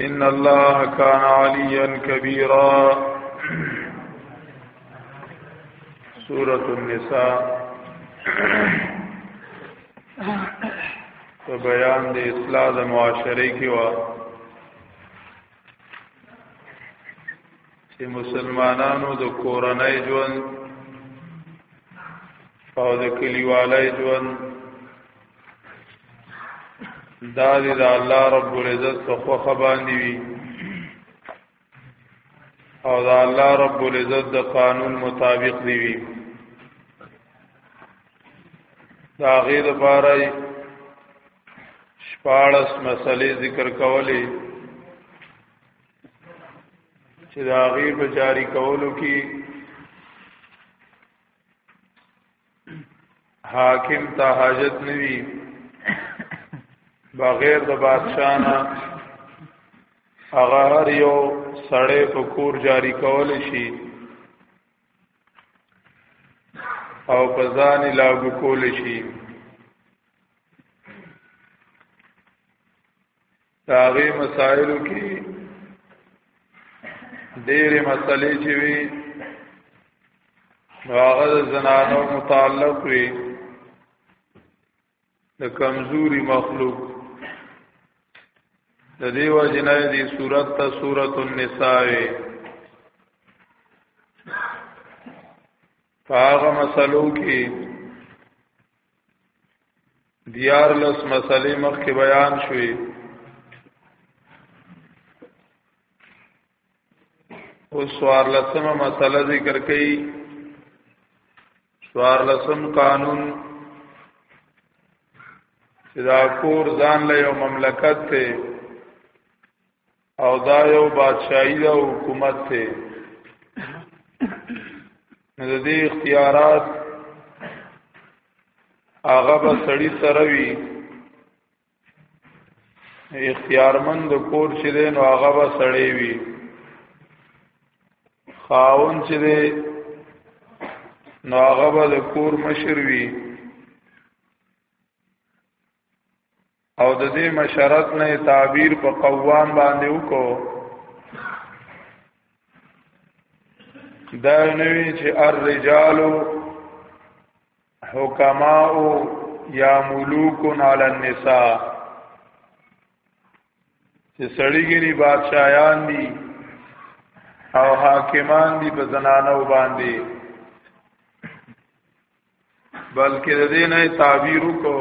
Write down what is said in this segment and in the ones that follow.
ان الله كان عليا كبيرا سوره النساء په بیان د اصلاح د معاشره کې وا چې مسلمانانو د کورنۍ ژوند او د کلیوالای ژوند دا دی دا الله رب العزت په خوخه باندې وي او دا الله رب العزت د قانون مطابق دی وي دا غیر بارے شپارس مسئلے ذکر کولی چې دا غیر په جاری کولو کې حاکم ته حاجت نوي بغیر د بادشاہ نه هغه هر یو سړی په کور جاری کول شي او په ځان لاګو کول شي داغه مسائلو کې ډېرې مسلې چې وي هغه زنانو متعلق وي د کمزوري مخلوق د دیو جنای دی صورت ته صورت النساء فاغه مسلو کې دیار لس مسلې مخکې بیان شوې او سوار لسمه مسله ذکر کړي سوار لسم قانون چې دا کور ځان له یو مملکت ته او دا یو بادشاہي دا حکومت ته نو د دې اختیارات هغه به سړی سره وي اختیارمن د کور چې دی نو هغه به سړی وي خاون چې دی نو هغه به د کور مشر وي او د دې مشرت نه تعبیر په قوام باندې وکړو دا نوی چې الرجال حکماء یا ملوک علی النساء چې سړیګری بادشاہان دي او حاکمان دي په زنانو باندې بلکې د دې نه تعبیر وکړو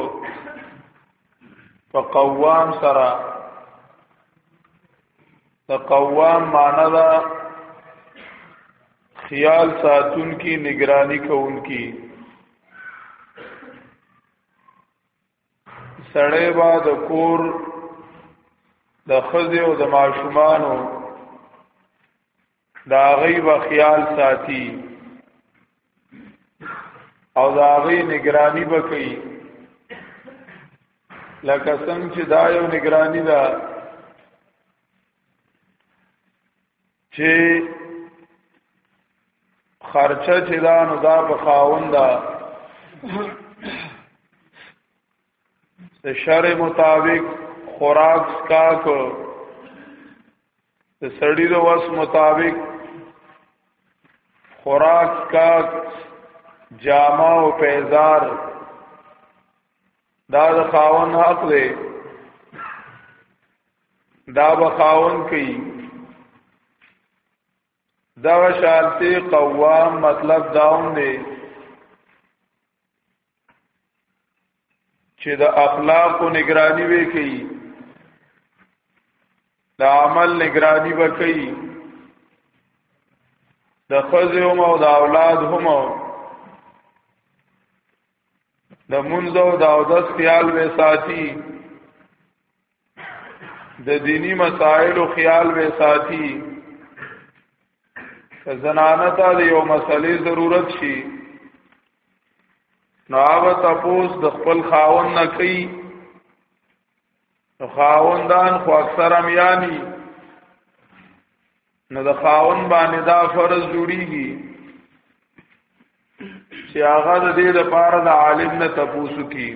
په قوام سره د قوام معنی دا خیال ساتون کی نگرانی کون کی سړی با د کور د خزه او د ماشومانو دا غي به خیال ساتي او دا غي نگرانی وکړي لکه څنګه چې دا یو نگرانی ده چې خرچه چې دا نو دا په خاونده د شرع مطابق خوراک سکاک د سړی د وس مطابق خوراک سکاک جامه او پیزار دا د خاون حق دی دا بخاون کوي دا شانتی قوام مطلب داون دی چې د اخلاق او نگرانی وی کوي د عمل نگرانی به کوي د خزه هم او د اولاد هم د منځ او د اودس خیال به ساتي د دینی مسائل او خیال به ساتي زنانه ته د یو مسلې ضرورت شي نو هغه تاسو د خپل خاون نه کوي نو خاوندان خو اکثر امیانی نو د خاون باندې دا فرض جوړیږي چې هغه د دې لپاره د عالم نه تپوسو کی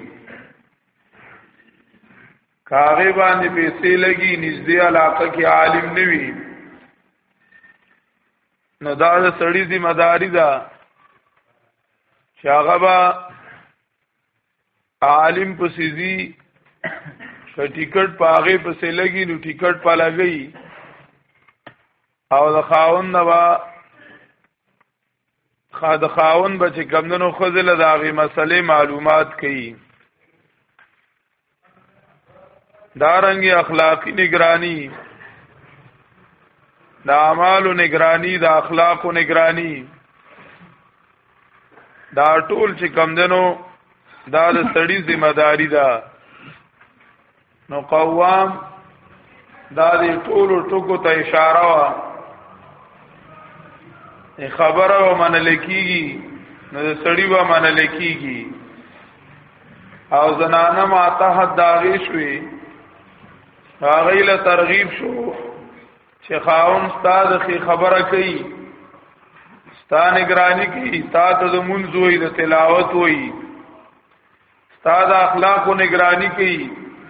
کاغه باندې پیسې لګي نږدې علاقه کې عالم نه وي نو دا د سړی ذمہ داری ده چې هغه به عالم پسې زی که ټیکټ په هغه پسې لګي نو ټیکټ په لګي او د خاون نه با خا د خاون به چې کمندونو خزل د هغه مسلې معلومات کوي دارنګي اخلاقی نگرانی د اعمالو نگرانی د اخلاقو نگرانی دا ټول چې کم دنو دا د سړی ذمہ داری ده نو قوام دا د ټول ټکو ته اشاره وا خبره و منل کیږي نو د سړی و منل کیږي او زنانه ما ته داغي شوي هغه له ترغیب شو چې خاون استاد خي خبره کوي ستا نگرانی کوي تا ته د منځ وي د تلاوت وي ستا د اخلاق او نگرانی کوي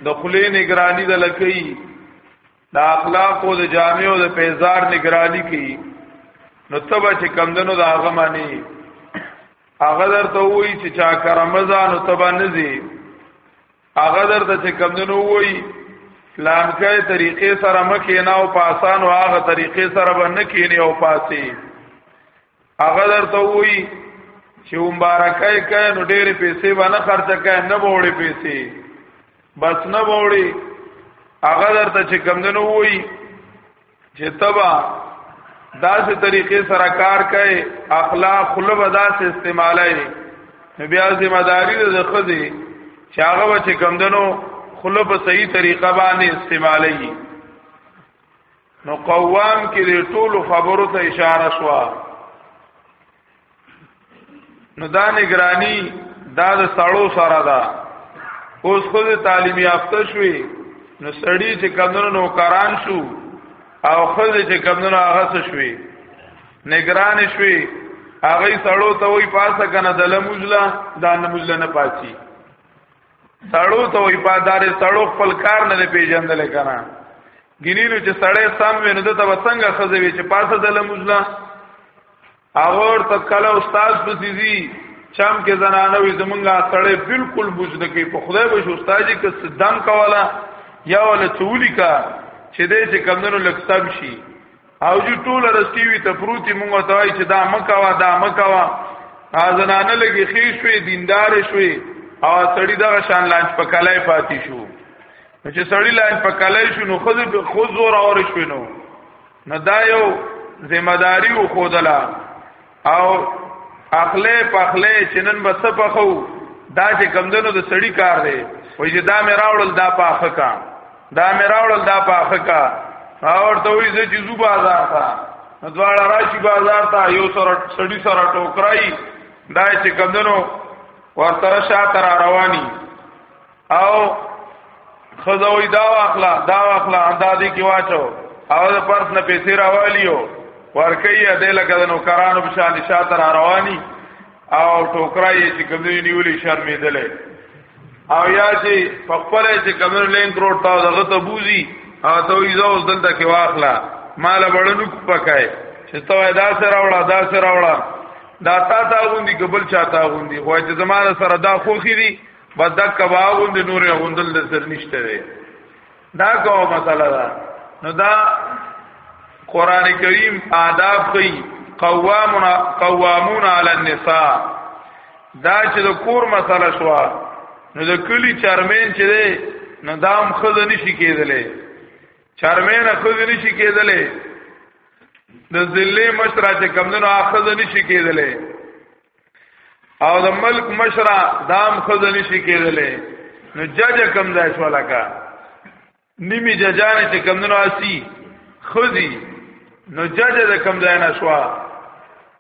د خلې نگرانی د لکې د اخلاق او د جامع او د پیزار نگرانی کوي نو تبه چې کمندنو د هغه معنی هغه درته وایي چې چا کرمزان او تبه نزي هغه درته چې کمندونو وای پلان کوي طریقې سره مکه نه او پاسان او هغه طریقې سره باندې کینی او پاسي هغه درته وای چې مبارکه کوي نو ډېرې پیسې باندې خرچ کوي نه بوړي پیسې بس نه بوړي هغه درته چې کمندونو وای چې تبا داسې طریقې سره کار کوي اخلاق خلب داسې استعمالای نو بیا ذمہ داری د خدي چې هغه و چې کمدنو خلب په صحیح طریقه باندې استعمالای نو قوام کې ټول خبرو ته اشاره شوه نو دا نگرانی دا د سړو سره ده اوس خو د تعلیم یافته شوي نو سړی چې کمونو نو کران شو او خود چې کمونو هغه شوي نگران شوي هغه سړو ته وای پاسه کنه د لمزله دا نمزله نه پاتې سړو ته وای په دار سړو خپل کار نه پیژندل کنه ګینینو چې سړی سم ویني د ته وسنګ خزوي چې پاسه د لمزله اور ته کله استاد پسیزي چم کې زنانه وي زمونږه سړې بالکل بوج نه کوي په خدای به استاد کې صدام کولا یا ول چولی کا چې دې چې کمندونو لکسب شي او جو ټول رستی وي ته پروتي مونږ ته وای چې دا مکوا دا مکوا ازنانه لګي خې شوې دیندار شوې او سړی دا شان لانچ په کلای پاتې شو چې سړی لانچ په کلای شو نو خود خود زور اور شوې نو نو دا یو ذمہ داری و خودلا او اخله پخله چنن بس پخو دا چې کمدنو د سړی کار دی وای چې دا مې راوړل دا پاخه کا دا مې راوړل دا پاخه کا اور ته وای زه چې زو بازار تا دواړه راشي بازار تا یو سره سړی سره ټوکرای دا چې کمدنو ورته شاته رواني او خزوی دا واخلا دا واخلا اندازې کې واچو او د پرس نه پیسې راوالیو ورکی د لکه د نوکرانو په شان شاته را رواني او ټوکرای یې چې کمنې نیولې شرمېدلې او یا چې په خپل چې کمنې لینک روډ تا دغه ته بوزي او ته یې زو دلته کې واخلا مال بڑنو پکای چې ته دا سره وړه دا سره وړه دا تا تا غوندي قبل چاته غوندي خو چې زماره سره دا خوخي دي بس دا کباغون دی نور غوندل د سر نشته دی دا کومه مسله ده نو دا قران کریم آداب کوي قوامون قوامون علی النساء دا چې د کور مسله شو نو د کلی چرمن چې دی نو دام خزه نشي کېدلې چرمن خزه نشي کېدلې د ذلې مشرا چې کمندونو اخزه نشي کېدلې او د ملک مشرا دام خزنی شي کېدلې نو جج کم ځای شو لکه نیمی ججانه چې کم نو اسی خزي نو جج د کم ځای نه شو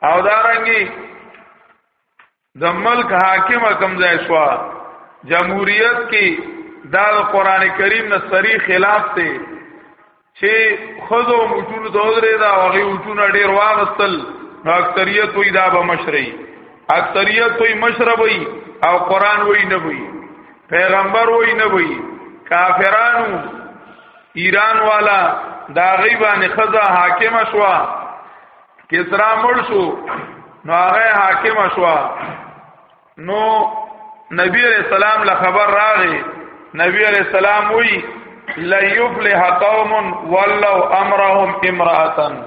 او دارنګي د ملک حاکم کم ځای شو جمهوریت کې دا قران کریم نه سری خلاف ته چې خزو موټونو ته ودرې دا هغه موټونه ډیر واغستل نو اکثریت وې دا به مشري اکثریت وې مشربي او قران وې نه وې پیغمبر وې نه وې کافرانو ایران والا دا غیبانه خزا حاکم شوا کسرا مړ شو نو هغه حاکم شوا نو نبی علیہ السلام له خبر راغی نبی علیہ السلام وی لا یفلح قوم ولو امرهم امراتن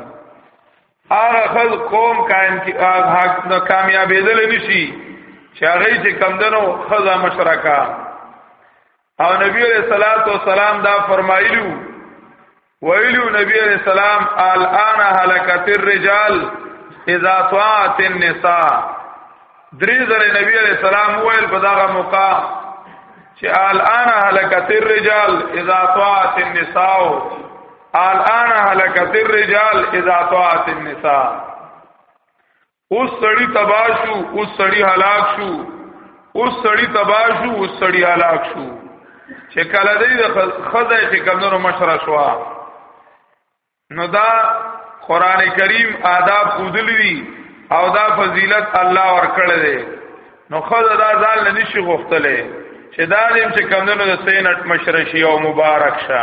هغه خل قوم کائن کی حق نه کامیابې دل نشي چې هغه چې کمدنو خزا مشرکا او نبی علیہ الصلوۃ والسلام دا فرمایلو ویلو نبی علیہ السلام الان هلکت الرجال اذا طاعت النساء درې ځله نبی علیہ السلام ویل په داغه موقع چې الان هلکت الرجال اذا طاعت النساء الان هلکت الرجال اذا طاعت النساء اوس سړی تبا شو اوس سړی هلاک شو اوس سړی تبا شو اوس سړی هلاک شو چې کله دې د خزه چې کمنو مشره شو نو دا قران کریم آداب خودل دي او دا فضیلت الله ورکړل دي نو خزه دا ځان نه نشي غوښتلې چې دا دې چې کمنو د سینټ مشره شي او مبارک شه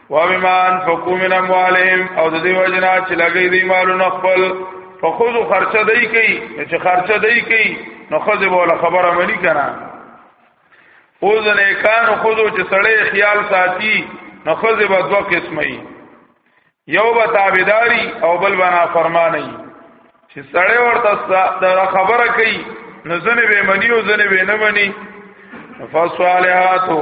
وبما انفقوا من اموالهم او د دې وجنا چې لګي دی مالونه خپل فخذ خرچه دی کوي چې خرچه دی کوي نو خذ بوله خبره منی کنه او ځنه کان خذ چې سړی خیال ساتي نو خذ به دوه قسمه یو به تابعداري او بل بنا فرمانی چې سړی ورته دا خبره کوي نو ځنه به منی او ځنه به نه منی فصالحاتو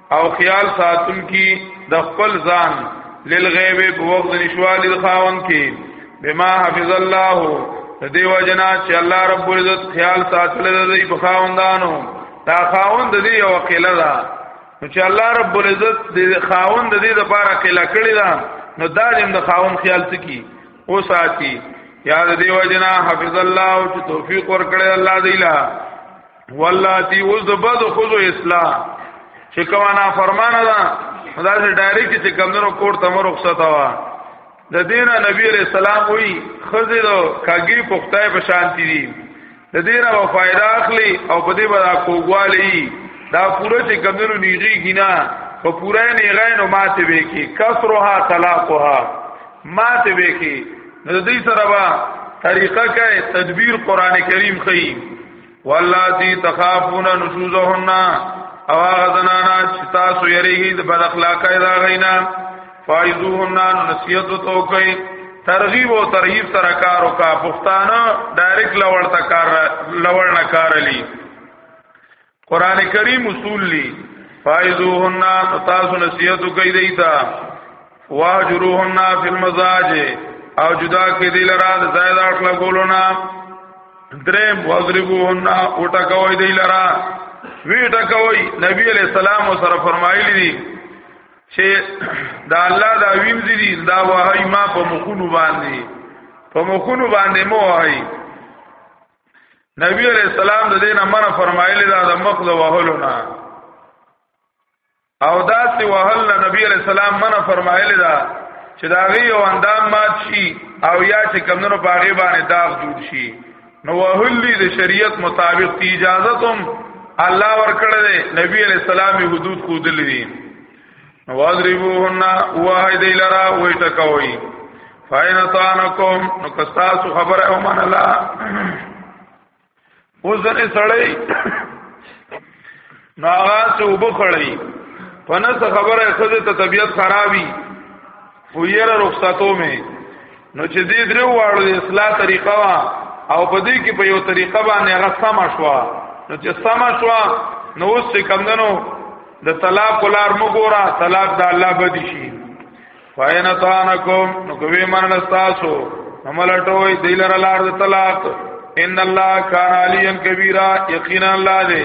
او خیال ساتل کی د خپل ځان للغیب په وخت نشوال الخاون کی بما حفظ الله دیو جنا چې الله رب العزت خیال ساتل دی په خاوندانو دا خاوند دی یو قله ده نو چې الله رب العزت د خاوند دی د پاره قله کړی ده نو دا د خاوند خیال سکی او ساتي یا دیو جنا حفظ الله چې توفیق ورکړي الله دی لا ولاتی اوس د بد خود اصلاح چې کومه نه فرمانه ده دا چې ډایرکټ چې کمندونو کور ته مو رخصت وا د دینه نبی علیہ السلام وی خزه دو کاګی پختای په شانتی دي د دینه و فائدہ اخلي او په دې باندې کوګوالی دا پوره چې کمندونو نیږي کینا په پوره نیغه نو ماته به کی کسرها طلاقها ماته به کی نو دې سره با طریقه کې تدبیر قران کریم خیم واللاتی تخافون نشوزهن او هغه زنانا چې تاسو یریږي د بد اخلاقه دا غینا فایذوهن نصیحت تو کوي ترغیب او ترهیب سره کار او کا پښتانه ډایرک لوړ تا کار لوړ نه کار لی قران کریم اصول لی فایذوهن تاسو نصیحت کوي دیتا واجروهن فی المزاج او جدا کې دی لرا د زائد اخلا ګولونا درم واضربوهن او ټکوي دی لرا وی ټکوي نبی علیہ السلام سره فرمایلی دی چې دا الله دا ویم دي دا وای ما په مخونو باندې په مخونو باندې مو وای نبی علیہ السلام د دینه منه فرمایلی دا د مخ د وهلو نه او دا سی وهل نبی علیہ السلام منع فرمایلی دا چې دا غي یو اندام مات شي او یا چې کمنو باغې باندې داغ جوړ شي نو وهلی د شریعت مطابق تی اجازه تم الله ورکړه دی نبی علیہ السلام حدود کو دل دي نو واضربوهن وای دی لرا وای تکوي فاین طعنکم نو کستاسو خبره او من الله اوسنه سړی ناغا چې وبخړی په نس خبره خزه ته طبیعت خرابي خو یې را رخصتو مې نو چې دې درو واړو د اصلاح طریقه وا او په دې کې په یو طریقه باندې هغه سم شوا نو چې سم شوا نو اوس څه کمندنو د طلاق ولار مګورا طلاق د الله بدی شي فاین تانکم نو کوي منل تاسو عمل ټوي دیلر لار د طلاق ان الله کان علیا کبیره یقینا الله دې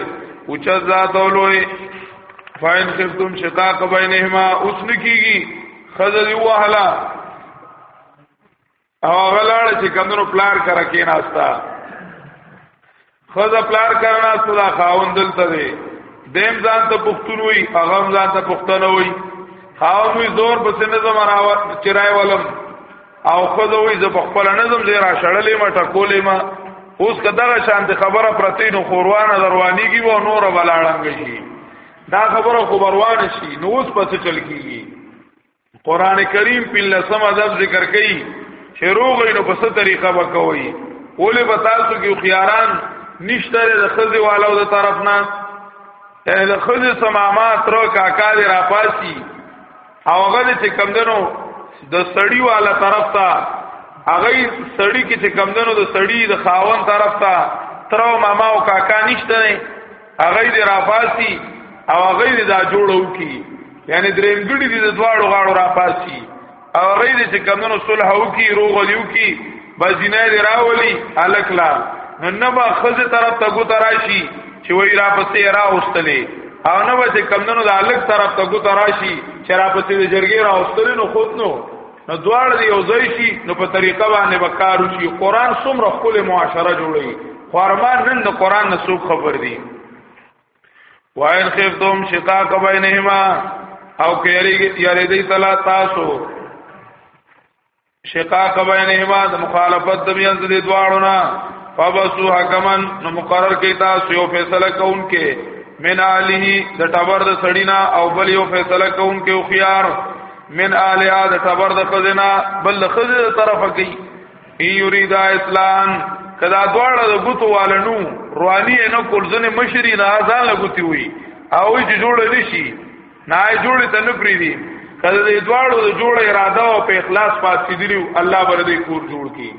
اوچ ذات اولوي فاین خفتم شقاق بینهما اوس نکیږي خزر یو وهلا او غلاړ چې کمنو پلار کرا کې ناستا خزه پلار کرا ناستا دا خاوند دلته دی دیم ځان ته پښتون وي هغه ځان ته پښتنه وي خاوند وي زور په سن زمر او چرای ولم او خزه وي ز په خپل نظم دی را شړلې ما ټکولې ما اوس کداغه شانت خبره پرتی نو خوروانه دروانی کی و نور ولاړنګ شي دا خبره خبروان شي نو اوس پس چل کیږي قران کریم په لسم ادب ذکر کړي چې روغ نو په ست طریقه وکوي ولې به تاسو کې خياران نشته د خزي والو د طرف نه د خزي سماما تر کاکا دی را پاسي او هغه چې کمندنو د سړی والا طرف ته هغه سړی کې چې کمندنو د سړی د خاون طرف ته تر ماما او کاکا نشته نه هغه دې رافاسی او هغه دې دا جوړو کی یعنی دریم ګړي دې د دواړو غاړو رافاسی او هغه دې چې کمونو صلح او کی روغ لیو کی بزینه دې راولي الکلا نو نه با خزه طرف ته ګو تراشی چې وای را پسې را اوستلې او نه به چې کمونو د الک طرف ته ګو تراشی چې را پسې د جرګې را اوستلې نو خود نو نو دواړه دی یو ځای شي نو په طریقه باندې وکارو شي قران څومره خپل معاشره جوړي خورمان نن د قران نه څوک خبر دي وائن خفتم شقاق بینهما او کېری یری دی تلا تاسو شقاق بینهما د مخالفت د بیان د دواړو نه فبسو حکمن نو مقرر کی تاسو یو فیصله کوونکې من علیه د ټبر د سړینا او بل یو فیصله کوونکې او خيار من اهلها د تبر د خزنا بل خزه طرفه کی ای یرید اسلام کدا دواړه د ګوتو والنو رواني نه کول ځنه مشری نه ځان لګوتی وي او چې جوړ نشي نه جوړ ته نه پری دي کله دې دواړو د جوړ اراده او په اخلاص پاتې دیو الله بر دې کور جوړ کی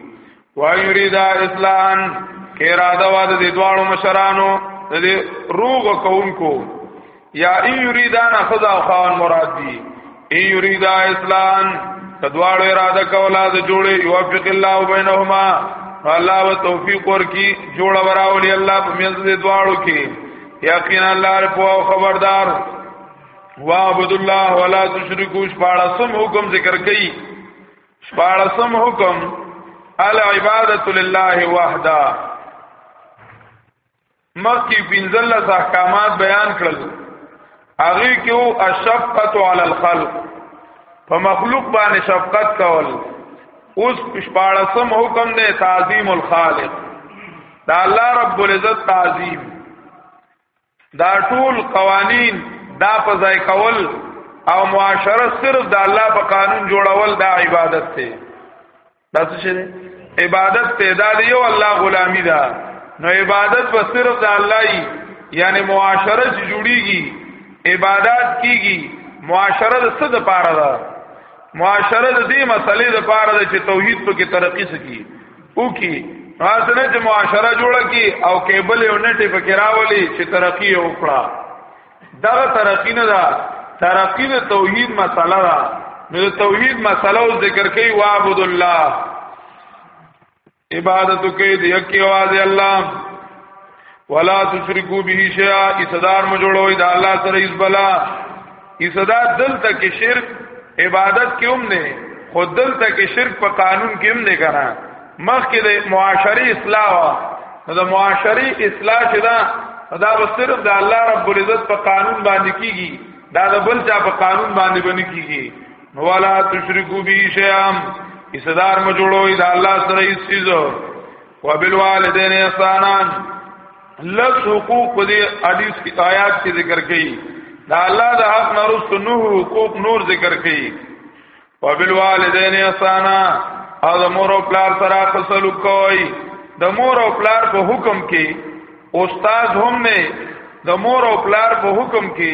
وایریدا اسلام کې اراده وا د دوالو مشرانو د روغ کوونکو یا ای یریدا نه خدا خان مراد دی ای یریدا اسلام کدواړو اراده کولا د جوړې یوفق الله بینهما الله و توفیق ورکی جوړ وراولی الله په منځ دې دواړو کې یقینا الله رب او خبردار وعبد الله ولا تشرکو شپاړسم حکم ذکر کړي شپارسم حکم العبادت لله وحده مخکې پنځل احکامات بیان کړل هغه کې او اشفقت علی الخلق په مخلوق باندې شفقت کول اوس شپارسم حکم دی تعظیم الخالق دا الله رب العزت تعظیم دا ټول قوانین دا په ځای کول او معاشره صرف د الله په قانون جوړول دا عبادت دی دا څه دی عبادت ته دا دی یو الله غلامی ده نو عبادت په صرف د الله ای یعنی معاشره چې جوړیږي عبادت کیږي معاشره د څه د پاره ده معاشره د دې مسلې د پاره ده چې توحید په کې ترقی سکی او کی راسنه چې معاشره جوړه کی او کېبل یو نټه پکې راولي چې ترقی وکړه دا ترقی نه دا ترقی د توحید مسله ده نو د توحید مسله او ذکر کوي واعبد الله عبادت کوي د یکي आवाज الله ولا تشرکو به شیئا ایصدار مو جوړوي دا الله سره ایز بلا ایصدار دلته کې شرک عبادت کې هم نه خود دلته کې شرک په قانون کې هم نه کنه مخکې د معاشري اصلاح نو د معاشري اصلاح چې دا دا به صرف د الله رب العزت په قانون باندې کیږي دا د بل چا په قانون باندې باندې کیږي نو ولا تشرکو به شیئا ایصدار مو جوړوي دا الله سره ایز وبالوالدین احسانان لس حقوق په دې حدیث کې آیات کې ذکر کړي دا الله د حق نورست نو حقوق نور ذکر کړي وبالوالدین احسانا او د مور او پلار سره فصل کوي د مور او پلار په حکم کې استاد هم نه د مور او پلار په حکم کې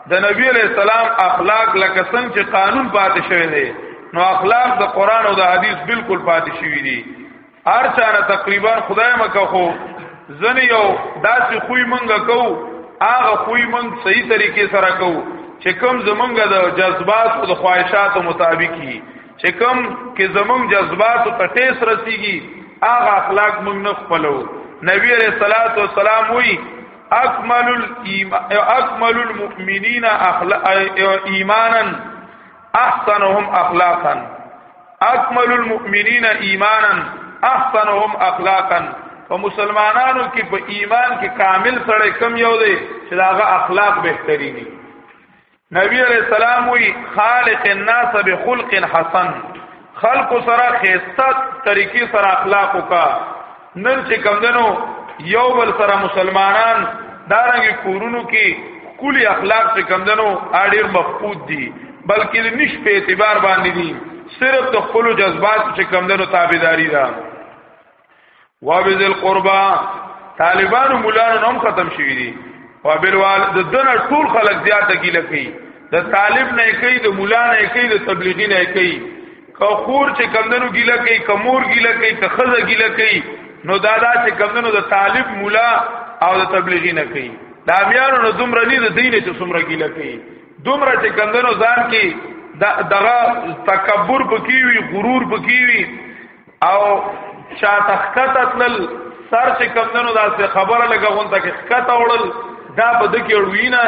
د نبی علیہ السلام اخلاق لکه څنګه چې قانون پاتې شوی دی نو اخلاق د قران او د حدیث بالکل پاتې شوی دی هر چا نه تقریبا خدای مکه خو زنی یو داسې خوې منګه کو هغه خوې منګ صحیح طریقې سره کو چې کم زمونږ د جذبات او د خواهشات مطابق کی چې کم کې زمونږ جذبات ته ټیس رسیږي هغه اخلاق مونږ نه خپلو نبی رسول الله صلی الله علیه وسلم وی اکمل الايمان اکمل المؤمنین اخلاق ایمانا احسنهم اخلاقا اکمل المؤمنین ایمانا احسنهم اخلاقا په مسلمانانو کې په ایمان کې کامل سره کم یو دی چې داغه اخلاق بهتري دي نبی علیہ السلام وی خالق الناس بخلق حسن خلق سره خيسته طریقې سره اخلاق وکا نن چې کمندنو یو بل سره مسلمانان دارنګ کورونو کې کلی اخلاق چې کمندنو اړیر مفقود دي بلکې نش په اعتبار باندې دي صرف د خپل جذبات چې کمندنو تابعداري ده وابذل قربا طالبانو مولانو هم ختم شوی دي او بلوال د دنه ټول خلک زیاته کیله کوي د طالب نه کوي د مولا نه کوي د تبلیغی نه کوي که خور چې کمندونو ګیله کوي کمور ګیله کوي که خزه ګیله کوي نو دادا چې کمندونو د طالب مولا او د تبلیغی نه کوي دا میانو نو دومره نه د دین چې څومره ګیله کوي دومره چې کمندونو ځان کې دغه تکبر پکې وي غرور پکې وي او چا تخکته تل سر چې کمندونو داسې خبره لګه غونته کې خکته وړل دا په دکی اړوینه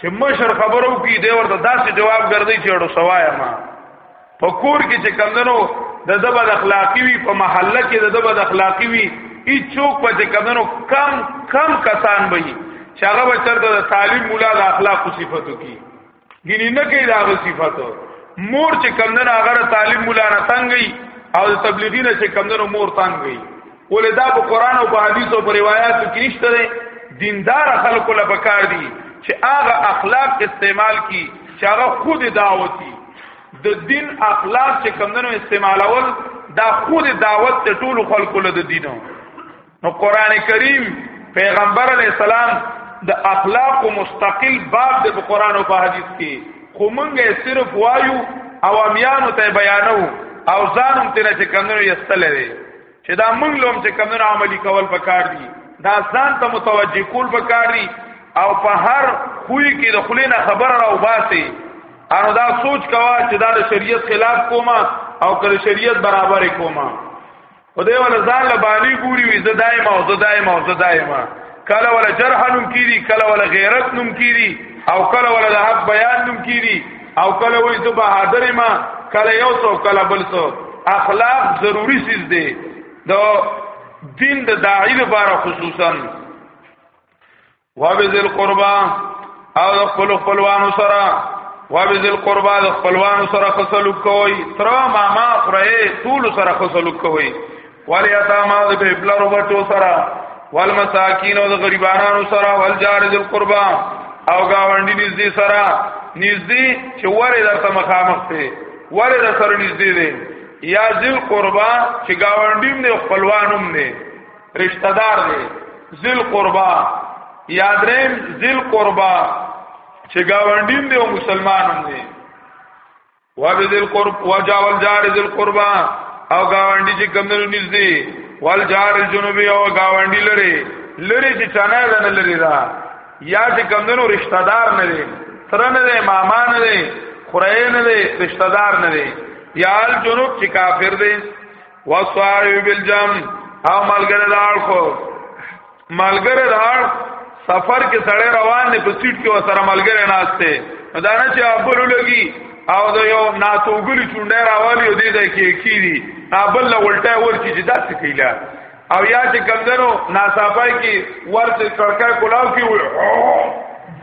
چې مشر خبرو کې دی ورته داسې جواب ګرځي چې اړو سوایا ما په کور کې چې کمندونو د دبا د اخلاقی وی په محله کې د دبا د اخلاقی وی ای چوک په چې کمندونو کم کم کسان وي چې هغه چرته د تعلیم مولا د اخلاق صفاتو کې ګینه نه کوي دا صفاتو مور چې کمندنه هغه طالب مولا نه تنګي او تبلیغی نه چې کمندنه مور تنګي ولې دا په قران او په حدیث او په روایتو کې نشته دی دیندار خلکو لا پکار دي چې هغه اخلاق استعمال کی چې هغه خود دعوتي د دین اخلاق چې کمندنه استعمالول دا خود دعوت ته ټول خلکو له دینه نو قران کریم پیغمبر علی السلام د اخلاق مستقل باب د قران او په حدیث کې خو مونږه صرف وایو او امیانو ته بیانو او ځانم تیر چې کمنو یستل دي چې دا مونږ لوم چې کمنو عملی کول پکار دي دا ځان ته متوجه کول پکار دي او په هر خوې کې د خلینا خبر را وباسي انو دا سوچ کوا چې دا د شریعت خلاف کوما او کله شریعت برابر کوما په دې ول ځان له باندې ګوري وي زداي ما زداي ما زداي ما کله ولا جرح نوم کیدی کله ولا غیرت نوم کیدی او کله ولا د حق بیان نوم کیدی او کله وې زه بهادر ما کله یو څو کله بل څو اخلاق ضروری سیز دی د دین د داعی لپاره خصوصا وابذل قربا او د خپل خپلوانو سره وابذل قربا د خپلوانو سره خصلو کوي تر ماما خره ټول سره خصلو کوي ولی اتاما د بلرو بچو سره والمساکین او د غریبانو سره والجار ذل قربا او گاونډي نږدې سره نږدې چې وره درته مخامخ ته وره در سره نږدې دی یا ذل قربا چې گاونډیم نه خپلوانوم نه رشتہ دار دی ذل قربا یادریم ذل قربا چې گاونډین دی او مسلمانان دی و به ذل قرب و جاول جار ذل قربا او گاونډي چې کمنو نږدې وال جار جنوبي او گاونډي لري لري چې چانه نه لري را یا چې کمنو رشتہ دار نه دی تر نه دی ماما نه دی خورای نه دی رشتہ دار نه دی یا جنوب چې کافر دی وصائب بالجم او ملګری دار خو ملګری دار سفر کې سړی روان نه په سیټ کې وسره ملګری ناشته دا نه چې ابل لګي او دا یو ناتوګلی چونډه راوالي دې ځای کې کیږي ابل له ولټه ورکی چې داسې کیلا او یا چې کمدنو ناصافای کې ورته کړکای کولاو کې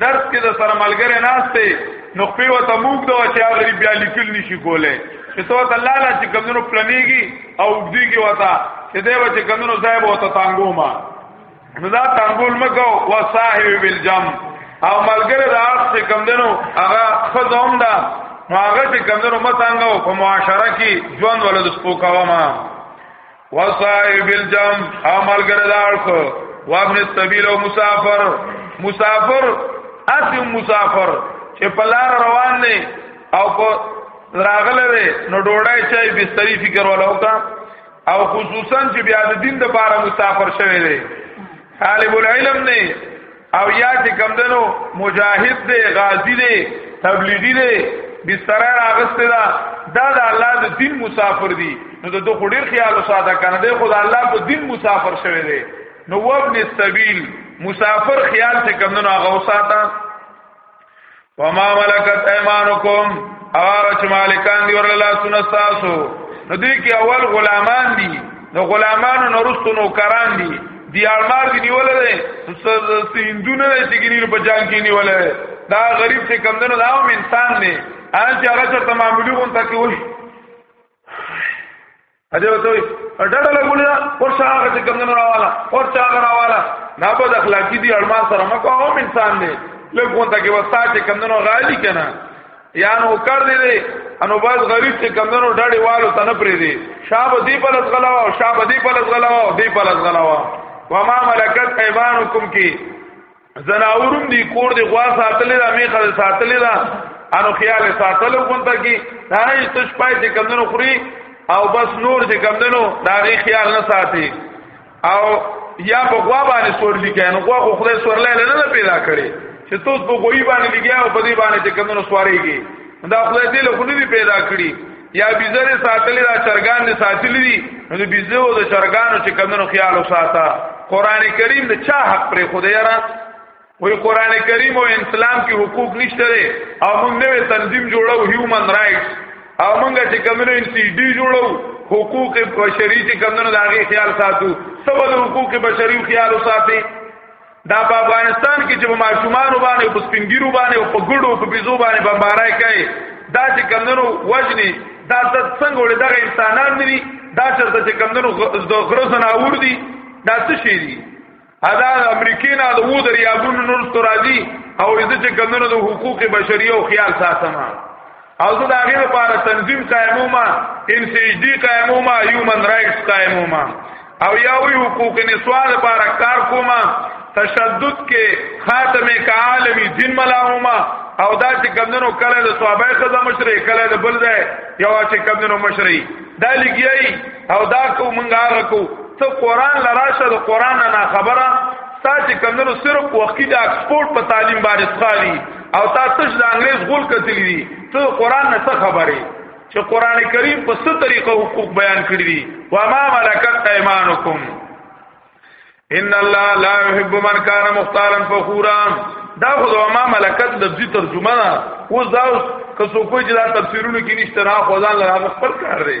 درس کې د سره ملګری ناشته نو خپل وته موږ دا چې هغه غریب بیا لیکل نشي کولای چې تو ته الله لا چې کمونو پلانېږي او وګديږي وتا چې دی وته کمونو صاحب وته تانګو ما نو دا تانګول مکو وصاحب بالجم او ملګری دا چې کمونو هغه خزوم دا هغه چې کمونو متانګو په معاشره کې ژوند ولې د سپوکاوه ما وصائب الجم عمل ګردار کو وابن السبيل او مسافر مسافر اسیم مسافر چې په لار روان نه او په راغله وي نو ډوړای چای بستری فکر ولا وکا او خصوصا چې بیا د دین د بار مسافر شوی دی طالب العلم نه او یا چې کمدنو مجاهد دی غازی دی تبلیغی دی بستر راغسته دا دا د الله د دین مسافر دی نو د دوه ډیر خیال ساده کنه دی خدای الله په دین مسافر شوی دی نو وابن السبیل مسافر خیال چې کمدنو هغه وساته وما ملکت ایمانکم هغه چې مالکان دی ورله سونه تاسو نو دوی کې اول غلامان دي نو غلامانو نو رستو نو کران دي دی آلمار دی نیوله ده سیندونه ده چې ګینی په جان کې نیوله ده دا غریب چې کم دنو دا هم انسان دی ان چې هغه چرته معمولی غون تکي وشي اده وته ډډه لګولې دا ورشه هغه چې کوم نه راواله ورشه هغه راواله نه په اخلاقی دی اړمان سره مکو هم انسان دی لګون ته کې وستا چې کوم نه غالي کنه یا نو کړ دې دې انو باز غریب چې کوم نه ډډه والو تنه پرې دي شابه دی په لز غلاوا شابه دی په لز غلاوا دی په لز غلاوا وما ملکت ایمانکم کی زناورم دی کور دی غوا ساتلې دا میخه ساتلې دا انو خیال ساتلو کوته کی دا نه چې شپای چې کمندونو خوري او بس نور چې کمندونو دا غي خیال نه ساتي او یا په غوا باندې سورلی کینو غوا خو خدای سورلې نه پیدا کړي چې توس په غوي باندې لګیا او په دې باندې چې کمندونو سواريږي دا خدای دې له خونې پیدا کړی یا بيزره ساتلې دا چرګان دې ساتلې دي نو بيزو د چرګانو چې کمنو خیال وساته قران کریم د چا حق پر خدای را وی قران کریم او اسلام کې حقوق نشته لري او موږ نوې تنظیم جوړو هیومن رائټس او موږ چې کمنو ان سی ډي جوړو حقوق بشري چې کمنو د هغه خیال ساتو سبب حقوق بشري خیال ساتي دا په افغانستان کې چې په ماشومان باندې په سپینګیرو باندې او په ګړو په بيزو باندې بمبارای کوي دا چې کمنو وجني دا د څنګه وړي دغه انسانان دي دا چې چې کمنو د غرزن اور دي دا څه شي دي ادا امریکای نه د وو دریابونو نور ستورازي او دې چې کمنو د حقوق بشري او خیال ساتمه او زه دا غیر لپاره تنظیم قائموما ان سی ایچ ډی قائموما هیومن رائټس قائموما او یا وی حقوق نسوا لپاره کار کوما تشدد کې خاتمه کعالمی دین ملاوما او دا چې کمندونو کله د صحابه خزه مشري کله د بل ځای یو چې کمندونو مشري دا لګیای او دا کو مونږه هغه کو ته قران لراشه د قران نه خبره ساته کمندونو صرف وقتی د اکسپورت په تعلیم باندې ښکاری او تا تش د انګريز غول کتلی دي ته قران نه څه خبرې چې قران کریم په ست طریقه حقوق بیان کړی دي و ما ملکت ايمانکم ان الله لا يحب من كان مختالا فخورا دا خو د ما ملکت لفظي ترجمه ده اوس دا اوس که څوک چې دا تفسیرونه کې نشته نه خدان لره خپل کار دی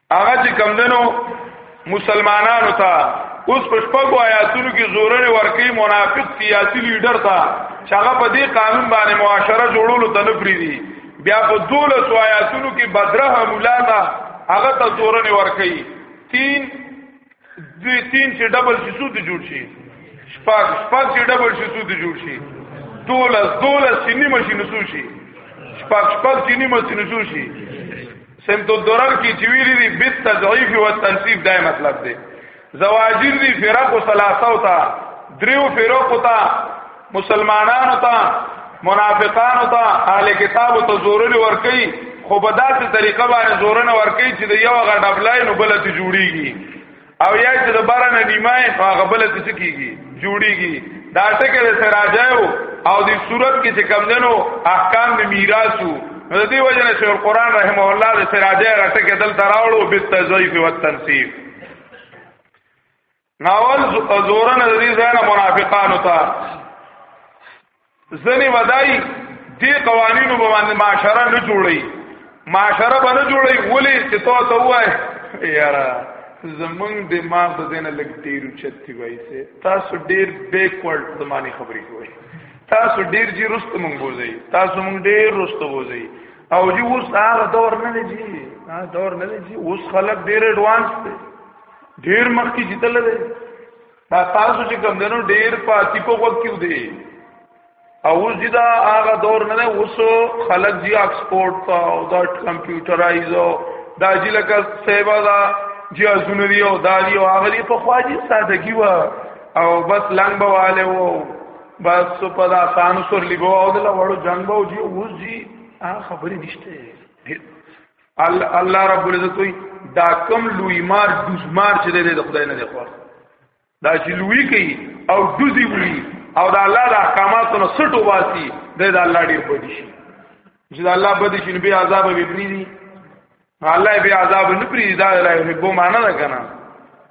هغه چې کمدنو مسلمانانو ته اوس په شپږو آیاتونو کې زورنه ورکی منافق سیاسي لیډر ته چې هغه په دې قانون باندې معاشره جوړولو ته نه پریدي بیا په دوله سو آیاتونو کې بدره مولا ته هغه ته زورنه ورکی 3 دوی تین چې ډبل شي سود جوړ شي شپږ شپږ چې ډبل شي سود جوړ شي دولس دولس چې نیمه شي نسو شي شپږ شپږ چې نیمه شي نسو شي سمت الدرر کې چې ویلي دي بیت تضعیف او تنصیف دا مطلب دی زواجر دي فرق او ثلاثه او تا دریو فرق او تا مسلمانانو ته منافقانو ته اهل کتابو ته زورونه ور کوي خو په داسې طریقه باندې زورونه ور کوي چې د یو غړ ډبلای نو بل ته جوړیږي او یا چې د بارنه نیمه هغه بل ته کیږي جوړیږي دا ټکه د سراجایو او د صورت کې چې کم دنو احکام د میراثو نو د دې وجه نه شیخ قرآن رحم الله د سراجای راټکه دل تراوړو بالتزیف والتنصیف ناول زورن د دې ځای نه منافقانو ته ځنی ودای دې قوانینو باندې معاشره نه جوړي معاشره باندې جوړي ولې چې تو ته وای یارا زمونږ دماغ د دینه لګ تیر چتی وای سي تاسو ډیر بیکورډ زماني خبرې کوي تاسو ډیر جی رست مونږ بوزي تاسو مونږ ډیر رست بوزي او جی اوس هغه دور نه دی جی هغه دور نه دی جی اوس خلک ډیر اډوانس دي ډیر مخ کې جتل دی دا تاسو چې کوم دنو ډیر پاتی په وخت کې دی او اوس دې دا هغه دور نه اوس خلک جی اکسپورت ته او دا کمپیوټرایز او دا جی لکه سیوا دا جی ازونه دی او دا دی او هغه دی په خواجی سادهګي و او بس لنګ بواله وو بس په دا سان سر لیبو او د لوړو جنگ بو جی اوس جی هغه خبرې نشته الله رب العزت وی دا کم لوی مار دوزمار چې دی د خدای نه دی خور دا چې لوی کوي او دوزی وی او دا الله د احکاماتو نه سټو واسي د الله ډیر بدی شي چې دا الله بدی شي به عذاب به پری دي الله به عذاب نه پری دا الله به معنا ده کنه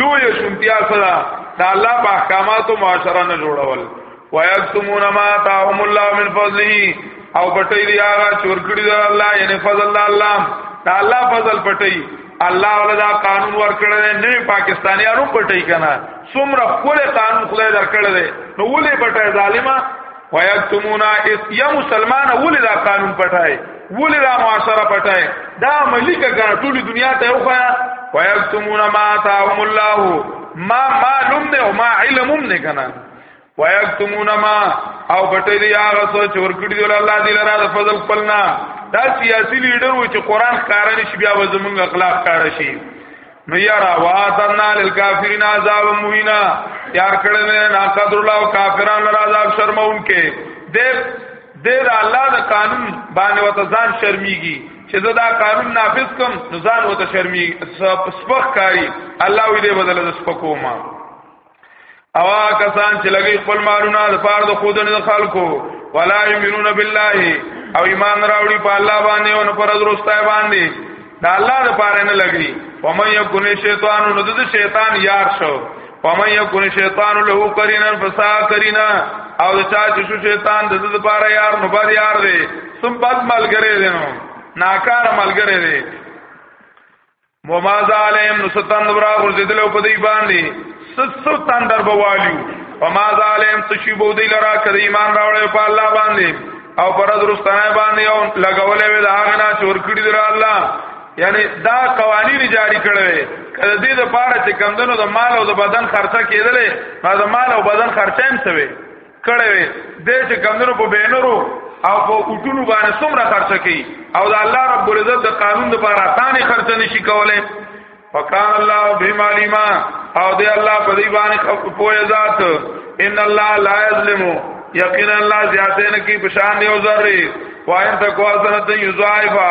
لوی شونتیا سره دا الله په احکاماتو معاشره نه جوړول ويكتمون ما تاهم الله من فضله او پټي دی هغه چور کړی دا الله یعنی فضل دا الله دا الله فضل پټي الله ولدا قانون ورکړل نه پاکستانیانو پټي کنه څومره خپل قانون خدای درکړل نو ولې پټه ظالما ويكتمون يا مسلمان ولې دا قانون پټای ولې دا معاشره پټای دا ملک کنه ټول دنیا ته یو خیا ويكتمون ما تاهم الله ما معلوم نه او ما علم نه کنه ويكتمون ما او پټې دی هغه څه چې ورکړي دی الله دې لرا د فضل خپلنا دا سیاسي لیډر و چې قران کارن شي بیا زمونږ اخلاق کار شي نو یارا واتنا للکافرین عذاب موینا تیار کړل نه قدر الله او کافرانو لپاره عذاب شرمون کې د د الله د قانون باندې وتزان شرمېږي چې زه دا قانون نافذ کوم نو ځان وته شرمېږي سپخ کاری الله وی دې بدل د سپکو ما او کسان چې لګي خپل مارونه د پار د خودن د خلکو ولا یمنون بالله او ایمان راوړي په الله باندې او پر درسته باندې دا الله د پاره نه لګي ومن یکون شیطان نو د شیطان یار شو ومن یکون شیطان له قرینا فسا قرینا او چا چې شو شیطان د د پاره یار نو بار یار دی سم بد ملګری دی نو ناکار ملګری دی وما ظالم نو ستند برا ورزیدل په دی باندې ست تندر بوالیو وما ظالم تشی بو دی لرا کده ایمان راوړې په الله باندې او پر درستانه باندې او لګولې وې دا غنا چور کړی در الله یعنی دا قوانین جاری کړي کله دې د پاره چې کمندونو د مال او د بدن خرچه کېدلې ما د مال او بدن خرچه هم سوي کړه وي د چې کمونو په بینرو او په اوټونو باندې څومره خرچ کړي او د الله رب العزت د قانون لپاره اسانه خرچ نشي کولای فکان الله بما علما او دی الله په دې باندې پوهه ذات ان الله لا یظلم یقینا الله زیاته نه کی پشان دی او ذره وایم تکوا سنت یذایفا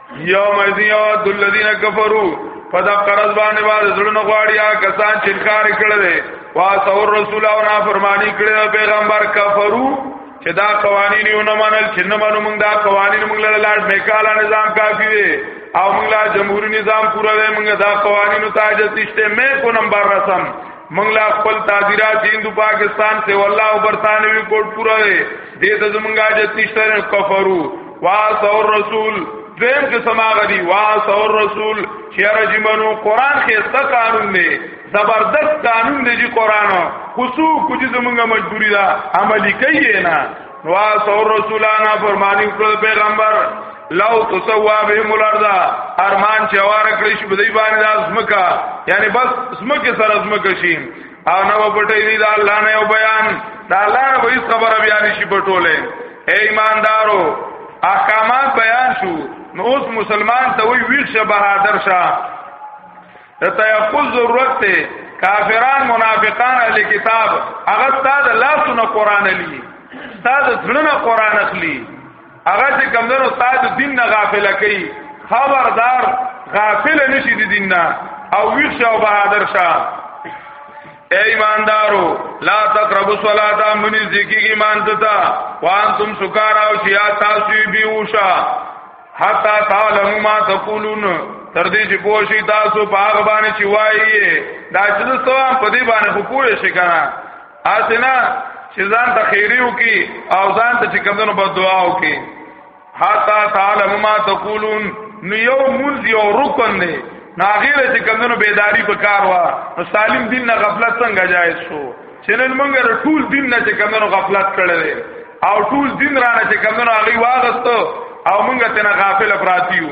یوم یذیاد الذین کفروا فدا قرض باندې باندې زړه غواړي هغه کسان چې انکار کړل دي واسو رسول او نافرمانی کړل پیغمبر کفرو چې دا قوانین یو نه منل چې نه منو موږ دا قوانین موږ له لاړ میکاله نظام کافی دی او موږ لا جمهوریت نظام پورا دی موږ دا قوانینو ته اجازه نشته مې کو نمبر رسم موږ لا خپل تعزیرات هندو پاکستان سے والله برتانوی کوټ پورا دی دې ته زمونږه اجازه نشته کفرو واسو الرسول دیم قسم هغه دی واسو الرسول چې رجمنو قران خسته قانون دی زبردست قانون دی چې قران خصو کوج زمونږه مجبوری ده عملی کوي نه واسو الرسولانه فرمانی کړ پیغمبر لو تسوا بهم الارض ارمان چې واره کړی شي بدی باندې د اسمکا یعنی بس اسمکه سره اسمکه شي او نو پټې دي دا الله نه یو بیان دا الله نه وې خبر بیان شي پټولې اے ایماندارو احکامات بیان شو نو اوس مسلمان ته وی ویښ شه بهادر شه ته تیقظ ضرورت ته کافران منافقان اهل کتاب هغه ستاد لاسونه قران علی ستاد ځړنه قران اخلي هغه چې کمندونو تاسو دین نه غافل کړي خبردار غافل نشي د دین نه او ویښ او بهادر شه اے ایماندارو لا تقربوا الصلاة من ذکی ایمان تتا وانتم سکارا او شیا تاسو بیوشا حتا تعلموا ما تقولون تر دې چې پوه شي تاسو په هغه باندې چې وایي دا چې څه په دې باندې خو پوه شي کنه اسنه چې ځان ته خیریو کی او ځان ته چې کمونو په دعا وکي حتا تعالی ما تقولون نو یو مونږ یو رکن دی ناغیر چې کمونو بیداری په کار وا نو سالم دین نه غفلت څنګه جایز شو چې نن مونږ ټول دین نه چې کمونو غفلت کړل او ټول دین را نه چې کمونو هغه واغستو او مونږ ته نه غافل پراتی یو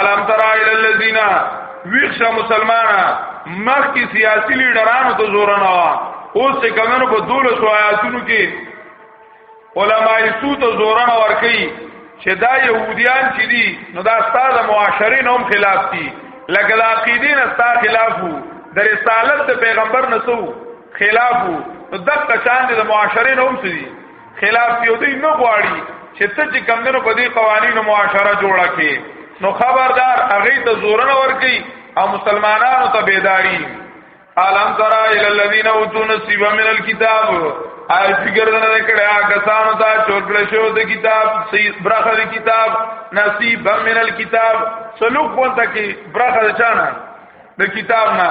الم ترى الى الذين ویښه مسلمانانه مخکې سیاسي لیډرانو ته زور نه وا اوس چې کمنو په دوله سو آیاتونو کې علما یې سو ته زور نه ور کوي چې دا يهوديان چې دي نو دا ستاسو معاشري نوم خلاف دي لکه د عقیدین استا خلاف وو د رسالت د پیغمبر نسو خلاف وو نو دغه شان د معاشري نوم څه دي خلاف یو دی نه غواړي چې ته چې کمندونو په دې قوانینو معاشره جوړه کې نو خبردار هغه ته زورن ورکی او مسلمانانو ته بیداری عالم ترا ال الذين اوتوا نصيبا من الكتاب آی فکر نه کړه کسانو ته چورکړه شو د کتاب سی برخه د کتاب نصیبا من الكتاب سلوک وانت کی برخه چانه د کتاب نه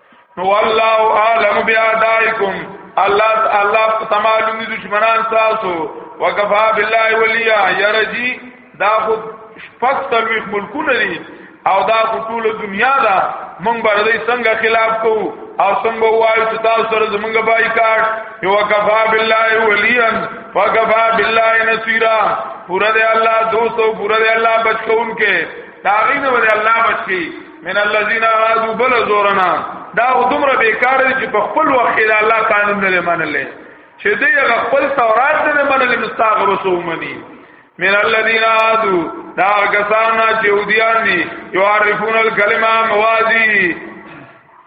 نو والله اعلم بیادائکم الله الله تمالو می دشمنان تاسو وکفا بالله ولیا یرجی دا خو شپږ تلويخ ملکونه دي او دا خو ټول دنیا دا مونږ باندې څنګه خلاف کوو او څنګه وایو چې تاسو سره زمونږ بایکاټ یو کفا بالله ولیا وکفا بالله نصيرا پورا دی الله دوست او پورا دی الله بچون کې دا غینه ولې الله بچي من الذين عادوا بل زورنا دا دومره بیکار دي چې په خپل وخت کې الله قانون نه منل چې دوی هغه خپل تورات نه منل مستغفر وسومني من الذين عادوا دا کسان چې ودیان دي یعرفون الکلمه موازی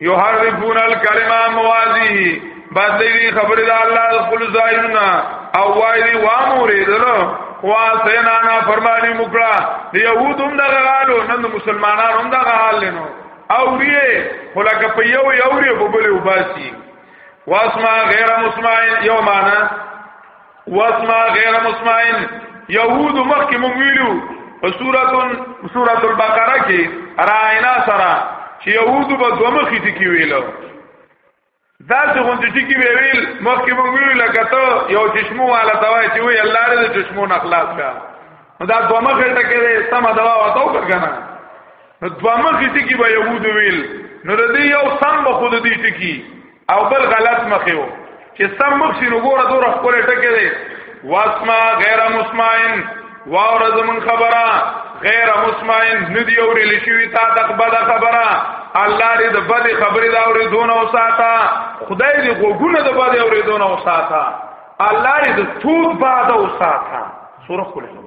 یحرفون الکلمه موازی بدلی دی خبر دا الله د خپل ځایونه او وای دی وامورې دلو وا سینا نا فرمانی مکړه یهودم د غالو نن مسلمانانو هم د غال لنو او ریه خلک په یو یو ری په بل وباسي واسما غیر مسمع یو معنا واسما غیر مسمعين يهود مخک مغویلو په سورۃ سورۃ البقره کې راینا سره چې يهود په دوه مخې ټکی ویلو دا څه غونډ ټکی ویل مخک مغویلو لکه ته یو چشمو والا توای چې وی الله دې چشمو نخلاص کا دا دوه مخې ټکی دې سم دوا وتاو کړه نو دوا مخی ټکی به یهود ویل نو د دې یو سم به خود دې ټکی او بل غلط مخی وو چې سم مخ شي نو ګوره دوره خپل ټکی دی واسما غیر مسمعين واور زمون خبره غیر مسمعين ندی اورل شوی تا دغ بد خبره الله دې د بد خبرې دا اورې دون او ساته خدای دې غوګونه د بد اورې دون او ساته الله دې د توت باد او ساته سورہ خلق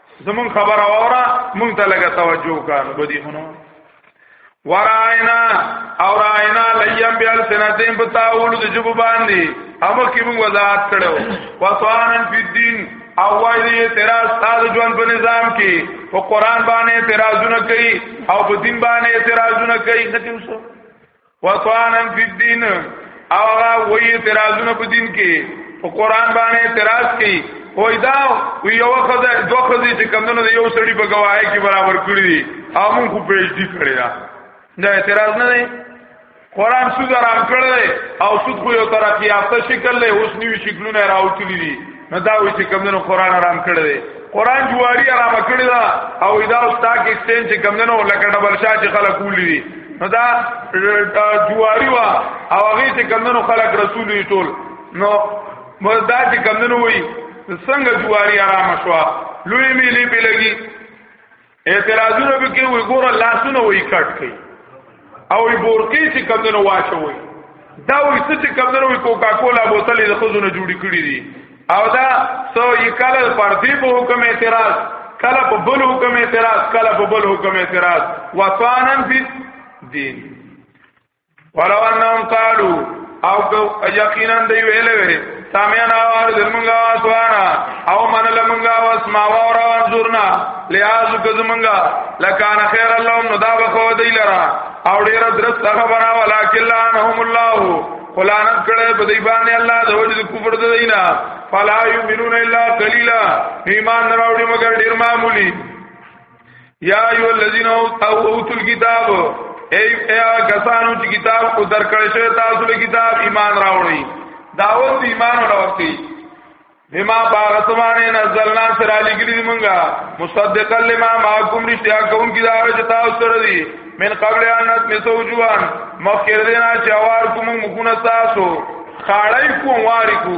زمون خبر اورا مونږ ته لګه توجه وکړو بدی هونو وراینا او راینا لیم بیل سنتین په تاول د جب باندې هغه کې موږ وضاحت کړو وطانن فی الدین او وای دې اعتراض تاسو ژوند په نظام کې په قران باندې اعتراضونه کوي او په دین باندې اعتراضونه کوي نه تاسو وطوانا فی الدین او هغه وی اعتراضونه په دین کې په قران باندې اعتراض کوي وای دا وی یو خدای دوه خدای چې کمندونو د یو سړي په گواهی کې برابر کړی دي او موږ خو پیش دي کړی دا دا اعتراض نه دی قران سود آرام کړل او سود خو یو طرف یافته شکل له اوس نیو شکلونه راوتلی دي نه دا وی چې کمندونو قران آرام کړی دی قران جواری آرام کړی دا او دا استاد کې سټین چې کمندونو لکه ډبل شاه چې خلک کولی دي نو دا جواری وا او هغه چې کمندونو خلک رسول دي ټول نو دا چې کمندونو وی څنګه جواری آرام شو لوی میلی په لګي اعتراضونه به کې وي ګوره لاسونه وي کټ کوي او وي بورقي چې کمنو واچوي دا وي چې کمنو وي کوکا کولا بوتل د خزونه جوړی کړی دي او دا سو یې کله پردی په حکم اعتراض کله په بل حکم اعتراض کله په بل حکم اعتراض وطانن فی دین ولو انهم قالو او یقینا دی ویلې وی سامعنا اور زمونږه واسوانا او من لمونږه واسما اور انظرنا لحاظ کزمونږه لکان خیر الله نو دا بخو دی لرا او ډیر درست خبره ولکن لعنهم الله قلانت کړه په دی باندې الله د وجد کفر د دینا فلا یؤمنون الا قلیلا ایمان نه راوړي مگر ډیر معمولی یا ایو الذین اوتوا الکتاب ای ایا کسانو چې کتاب کو درکړی شوی تاسو له کتاب ایمان راوړی داوود ایمان راوړی بما باغسمانه نزلنا سر علی گلی منگا مصدقا لما معكم رشتیا کون کی دار جتا سر دی من قبل ان نتمسو جوان مخیر دینا چوار کوم مخونه تاسو خاړی کوم واری کو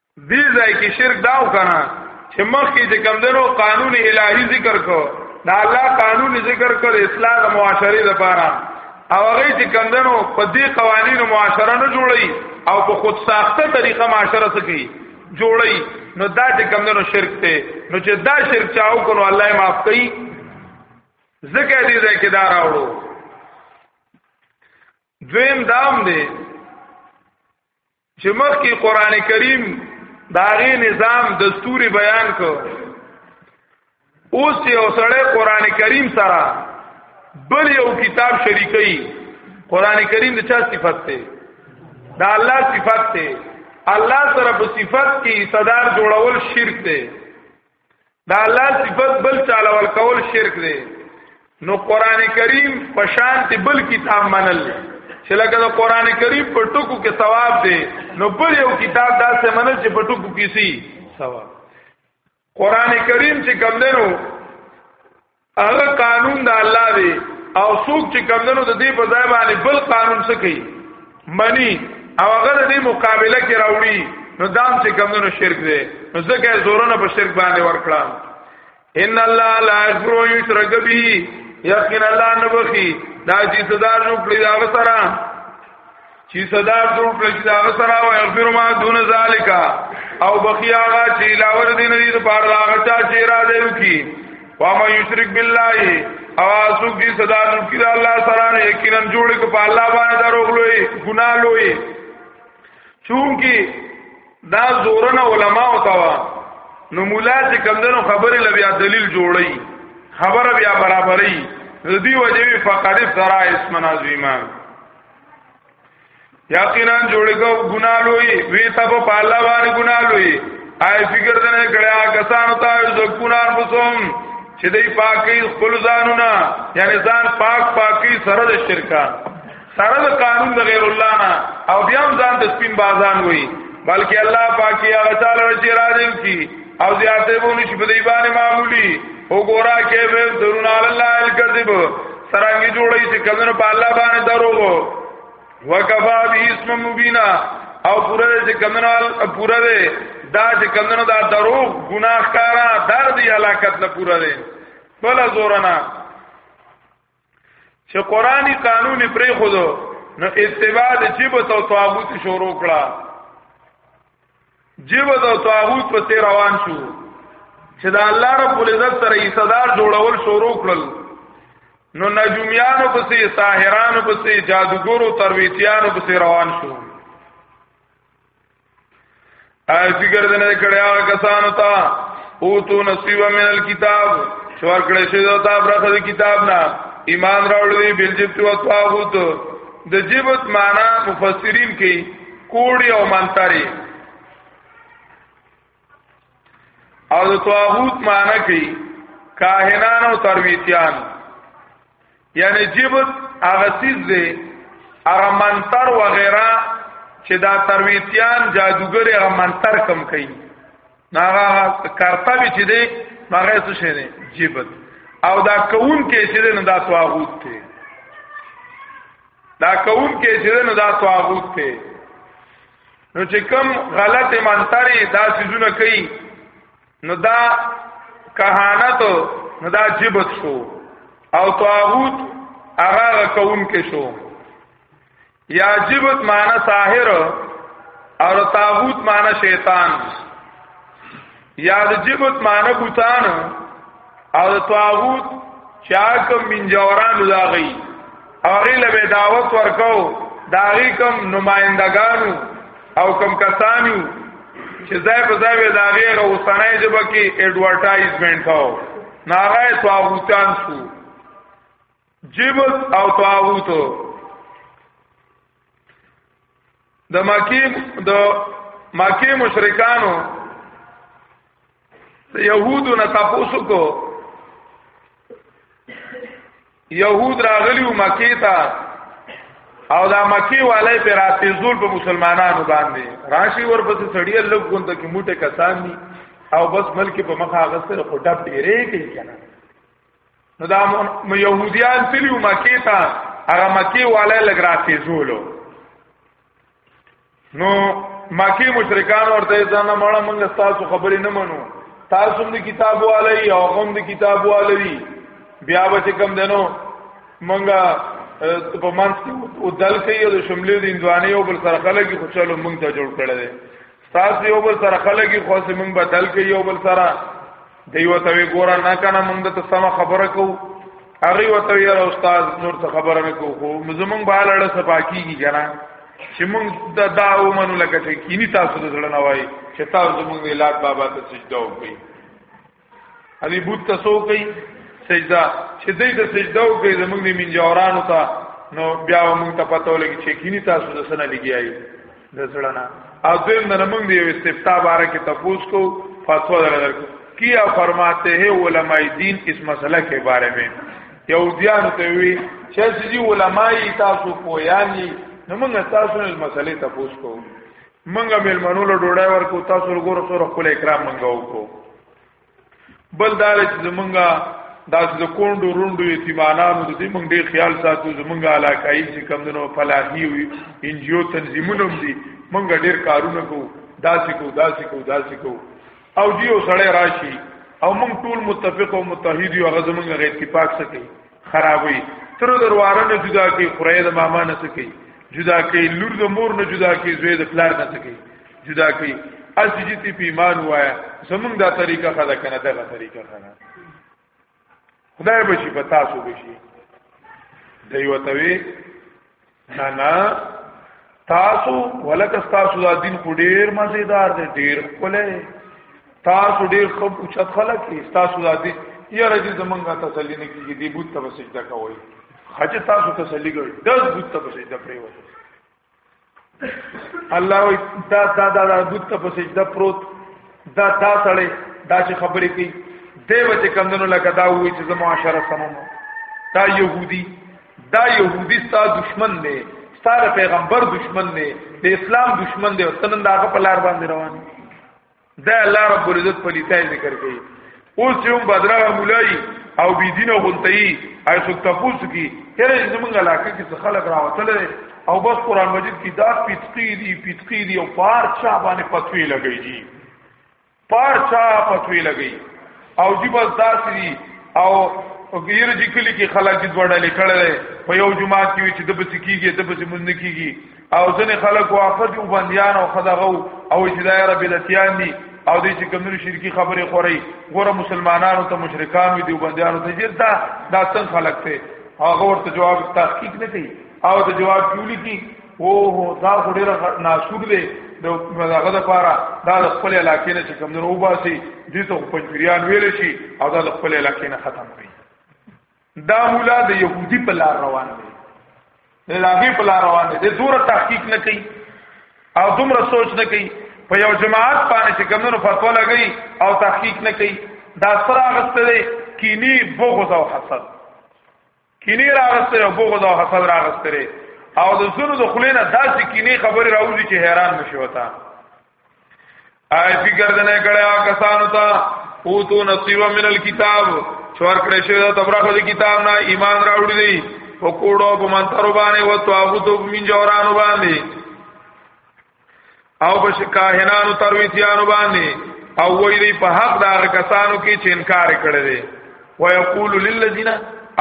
دې ځای کې شرک داو کنه چې مخکې چې کمندونو قانون الهي ذکر کو دا الله قانون ذکر کړ اصلاح د معاشري لپاره او هغه چې کمندونو په دې قوانینو معاشره نه جوړي او په خود ساخته طریقه معاشره سکی جوړي نو دا چې کمندونو شرک ته نو چې دا شرک چاو کړو الله یې معاف کړي زکه دې ځای کې دا راوړو دویم دام دی چې مخکې قران کریم داغه نظام دستوري بیان کو اوس یو سړی قران کریم سره بل یو کتاب شریکي قران کریم د چا صفت ته دا الله صفت ته الله سره په صفت کې صدر جوړول شرک دی دا الله صفات بل چاله ور کول شرک دی نو قران کریم په شان ته بل کتاب منل چې لکه دا قران کریم په ټکو کې ثواب دی نو بل یو کتاب داسې منل چې په ټکو کې سي ثواب قران کریم چې کوم دی نو هغه قانون د الله دی او څوک چې کمندونو د دې په ځای باندې بل قانون څه کوي منی او هغه د دې مقابله کې راوړي نو دام چې کمندونو شرک دی نو ځکه زورونه په شرک باندې ورکړه ان الله لا یغفر یشرک به یقین الله نبخی دا چې صدر نو کړی دا سره چې صدا جوړ کړی چې هغه سره او اغفر ما دون ذالک او بقي هغه چې علاوه دې نه دې پاره دا هغه چا چې را دیو کی وما یشرک بالله او اسوک دې صدا جوړ کړی الله سره نه یقینا جوړ کو په الله باندې دروغ لوی ګنا لوی چونکی دا زورن علماء او توا نو مولا چې کمندونو خبره لبیا دلیل جوړی خبره بیا برابرۍ دې وجوي فقد فرا اسم عظیمه یقینا جوړګو ګنا لوی وی تب په الله باندې ګنا لوی آی فکر دنه کړیا کسانو ته ځکونان بوسوم چې دای پاکي خپل ځانونه یعنی ځان پاک پاکي سره د شرکا سره د قانون د غیر الله نه او بیا ځان د سپین بازان وای بلکې الله پاکي هغه تعالی چې راځي کی او زیاته بونی چې په دې باندې معمولی وګورا کې به درون الله الکذب سرانګي جوړی چې کمنو په الله باندې دروغ وکفا به اسم مبینا او پورا دې کمنو پورا دې دا چې کمنو دا دروغ ګناهکارا درد هلاکت نه پورا دې بل زورنا چې قرآنی قانون پرې خودو نو اتباع د جبت او طاغوت شروع کړه جبت او طاغوت په تیر روان شو چې د الله رب العزت سره یې صدر جوړول شروع کړل نو نجومیانو پسې ساحرانو پسې جادوګرو ترویتیانو پسې روان شو اي فکر دې نه کړی هغه کسانو ته او تو نصیب من الكتاب شور کړی شی دا تا برخه د کتاب نه ایمان راوړی بل جبت او طاغوت د جبت معنا مفسرین کوي کوړی او منتری او د طاغوت معنی کوي کاهنان او ترویتیان یعنی جبت هغه سیز دی هغه منتر و غیره چې دا ترویتیان جادوګر هغه منتر کم کوي هغه کرتبه چې دی هغه څه شي دی جبت او دا کون کې چې نه دا طاغوت دی دا کون کې چې نه دا طاغوت دی نو چې کوم غلط منتري دا سيزونه کوي نو دا کهانت نو دا جبت شو او طاغوت هغه کوم کې شو یا جبت معنی ساحر او طاغوت معنی شیطان یا د جبت معنی بوتان او د طاغوت چا کوم من جوران لاغي هغه له دعوت ورکاو داغي کوم نمائندگانو او کوم کسانو چې ځای په ځای وې داغي غوسنۍ جبه کې اډورټایزمنت کاو ناغه طاغوتان شو جبت او طاغوت د مکی د مکی مشرکانو د يهودو نه تاسو کو يهود راغلیو مکی ته او دا مکی والے پر اتیزول په مسلمانانو باندې راشي ورپسې سړی لږ غوند کې موټه کسان دي او بس ملک په مخه غسر خټه پیری کوي کنه نو دا يهوديان تلو مکه ته هغه مکه والے لګراتې زولو نو مکه مشرکان ورته ځنه مړه موږ تاسو خبرې نه منو تاسو هم د کتاب والے او هم د کتاب والے بیا به کوم دنو موږ په منځ کې او دل کې او شملې د اندوانې او بل سره خلک خو چلو موږ ته جوړ کړل دي تاسو یو بل سره خلګي خو سه مونږ بدل کې یو بل سره دیو ته وی ګور نه کنه مونږ ته سم خبره کو هغه وته یو استاد نور څه خبره نه کو خو زمونږ بال اړه سپاکیږي کنه چې مونږ دا داو منو لکه چې کینی تاسو د زړه نه وای چې تاسو زمونږ ولاد بابا ته سجده وکړي علي بوت تاسو کوي سجدا چې دې د سجدا او کې زمونږ د منجورانو ته نو بیا موږ ته پته ولګي چې کینی تاسو د سنه لګیایي د زړه او دویم نه موږ دی استفتاء باره کې تفوس کو فتوا درل کیا فرماتے ہیں علماء دین اس مسئلہ کے بارے میں یہودیان ته وی چې چې علماء تاسو پویانی نو موږ تاسو نه مسئلې تفوس کو منګه ملمنو له ډوډۍ ورکو تاسو وګورئ سره خپل اکرام منګه وکړو بل دا چې زمونږه دا د کوندو روندو یتیمانانو د دې مونږ ډیر خیال ساتو زمونږه علاقایي چې کم دنو فلاحي وي انجیو تنظیمونه هم دي مونږ ډیر کارونه کو داسې کو داسې کو داسې کو او دیو سړی راشي او مونږ ټول متفق او متحد یو هغه زمونږه اتفاق سکی خرابوي تر درواره نه جدا کوي خورای د ماما نه سکی جدا کوي لور د مور نه جدا کوي زوی د پلار نه سکی جدا کوي از جتی پیمان وایا زمونږ دا طریقه خدا کنه دا طریقه خدا خدای بشي په تاسو بشي دوی وتوي نه نه تاسو ولکه تاسو دا دین خو ډیر مزیدار دی ډیر خلای تاسو ډیر خو چت خلک تاسو دا دین یاره دې زمونږه تسلی نه کیږي دې بوت ته سجده کوي حج تاسو تسلی کوي دز بوت ته سجده پرې وایي الله وي دا دا دا دا بوت ته سجده پروت دا دا سړی دا چې خبرې کوي دیو چې کمندونو لکه دا وایي چې زموږ معاشره سمونه دا يهودي دا يهودي ستا دشمن دی ستا پیغمبر دشمن دی د اسلام دشمن دی او تنن دا په لار باندې روان دا الله رب العزت په لیتای ذکر کوي اوس یو بدرغه مولای او بی دینه غونتای او څوک تاسو کی هر زمونږ علاقه کې خلک راوتل او بس قران مجید کی دا پیتقی دی پیتقی دی او پار چا باندې پتوی لګی جی پار چا پتوی لګی او جی بس داسری او غیر جی کلی کې خلک د وړلې کړل په یو جمعه کې چې د بس کیږي د بس مونږ کیږي او ځنې خلک واخد او بنديان او خدغه او چې دای رب لتیان دي او دې چې کومو شرکی خبرې خوري ګوره مسلمانانو ته مشرکان دي او بنديانو ته جرتا دا څنګه خلک ته هغه ورته جواب تحقیق نه کوي او د جواب کیولې کی او هو دا ډېر ناشور دی د هغه د پاره دا د خپل علاقې نه چې کوم نه وباسي دې ته پنځپریان ویل شي او دا د خپل علاقې نه ختم کړي دا مولا د يهودي په لار روان دی د لاغي په لار روان دی د دوره تحقیق نه کوي او دومره سوچ نه کوي په یو جماعت باندې چې کمونو فتوا لګي او تحقیق نه کوي دا سره غستلې کینی بغض او حسد کینی راغسته او بغض او حسد راغسته او د زونو د خلینا داسې کینی خبر راوځي چې حیران مشي وتا آی فکر دنه کړه کسانو ته او تو نصیب من الكتاب چور کړه شوی د تبرخه د کتاب نه ایمان راوړي دي او کوړو په منتر باندې او تواغوت په من جورانو باندې او بش کاهنانو ترویتیانو باندې او وی دی په حق دا کسانو کې چې انکار کړی دی ويقول للذین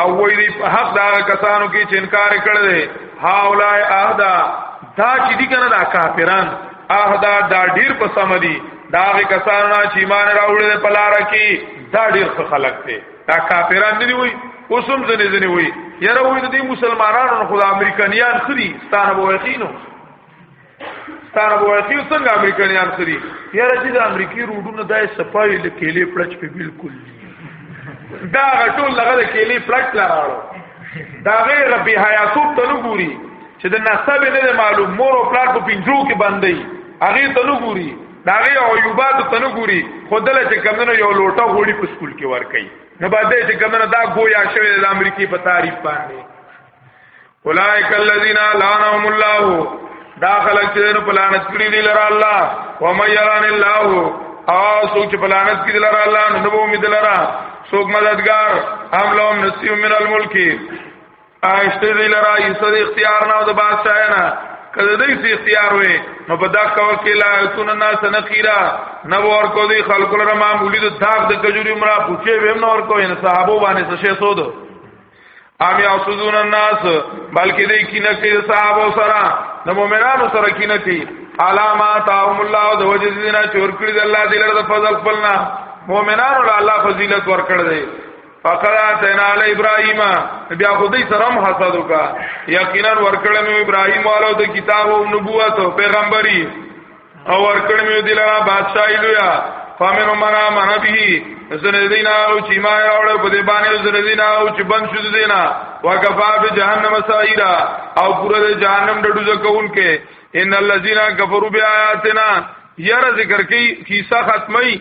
او وی دی په حق دا کسانو کې چې انکار کړی دی هاولای اهدا دا چې دي کنه دا کافران اهدا دا ډیر په سم دي دا کسانو نه چې ایمان راوړل په لار کې دا ډیر څه خلق دي دا کافران نه دی وی اوسم ځنې ځنې وی یره وی د مسلمانانو خدا امریکایان خري ستانه وایخینو ستاره بوایتی څنګه امریکایان خري یاره چې د امریکای روډونه دای صفای لکېلې پړچ په بالکل دا غټول لغه د کېلې پړچ لراړو دا غیر ربي حیاتوب ته نګوري چې د نسب نه معلوم مور او پلار په پنجو کې باندې هغه ته نګوري دا غیر عیوبات ته نګوري خودل چې کمنو یو لوټه غوړي په سکول کې ور کوي نه باندې چې کمنو دا گویا شوی د امریکای په تعریف باندې اولائک الذین لعنهم الله دا خلق چې نو پلانت کړی دی لره الله و مې یلان الله او سوچ پلانت کړی لره الله نو نو امید لره سوک مددگار هم لهم نصیب من الملک آشته دی لرا یسد اختیار نه د بادشاہ نه کله دې سي اختیار وې نو په دا کول کې لا سن الناس نقیرا نو ور کو دی خلق لرا معمولی د داغ د کجوري مرا پوښې ویم نو ور کو ان صحابو باندې څه شې سود ام یاسدون الناس بلکې دې کینه کې صحابه سره د مؤمنانو سره کینه کې علامات هم الله د وجه دینه چور کړی د الله دې لره د فضل خپلنا مؤمنانو له الله فضیلت ورکړ دی فقد اتنا علی ابراهیم بیا خدای سره هم حسد وکا یقینا ورکړم ابراهیم والو د کتاب او نبوت او پیغمبري او ورکړ مې دلاره بادشاہي لویا فامن منا منا به زنه دینا او چې ما راوړ په دې باندې زنه دینا او چې بند شو دینا وکفا به جهنم سایرا او پورا د جهنم ډډو ځکون کې ان الذين كفروا بیااتنا یاره ذکر کوي کیسه ختمي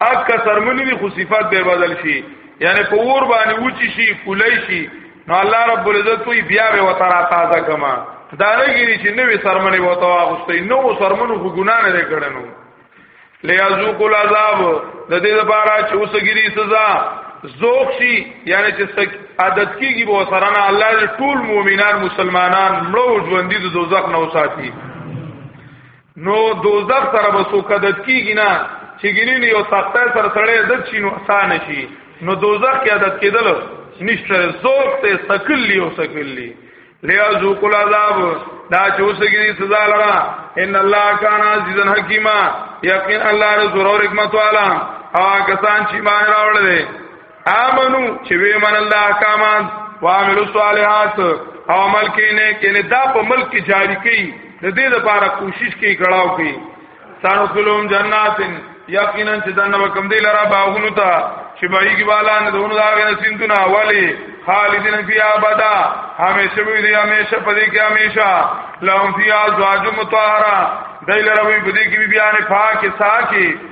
اکه سرمنی دی خو صفات به بدل شي یعنی په ور باندې وچی شي کولای شي نو الله رب العزت وی بیا به وترا تازه کما دا نه ګری چې نوې سرمنی وته واغستې نو سرمنو خو ګنا نه کړنو لیازوق العذاب د دې لپاره چې اوسګری سزا ذوق شي یعنی چې عادت کیږي به سره نه الله دې ټول مؤمنان مسلمانان مړو ژوندۍ د دوزخ نه وساتي نو دوزخ سره به سو کدت کیږي نه چې ګینې نه یو سخته سره سره د چینو آسان شي نو دوزخ کې عادت کېدل نشته ذوق ته سکلی او سکلی لیا ذوق العذاب دا چې اوسګي سزا لرا ان الله کان عزیزا حکیما یقین الله رسول او حکمت والا او کسان چې مان راوړل امنو چې وی من الله احکامات وعمل الصالحات او عمل کې نه کې دا په ملک کې جاری کړي د دې لپاره کوشش کوي کړهو کوي سانو کلوم جناتن یقینا چې دنه وکم دی لرا باغونو ته چې بای کی بالا نه دونو داغه نه سیندونه اولی خالدین فی ابدا همیشه وی دی همیشه پدې کې همیشه لهم فی ازواج مطهره دایله ربی پدې کې بیان پاک ساکي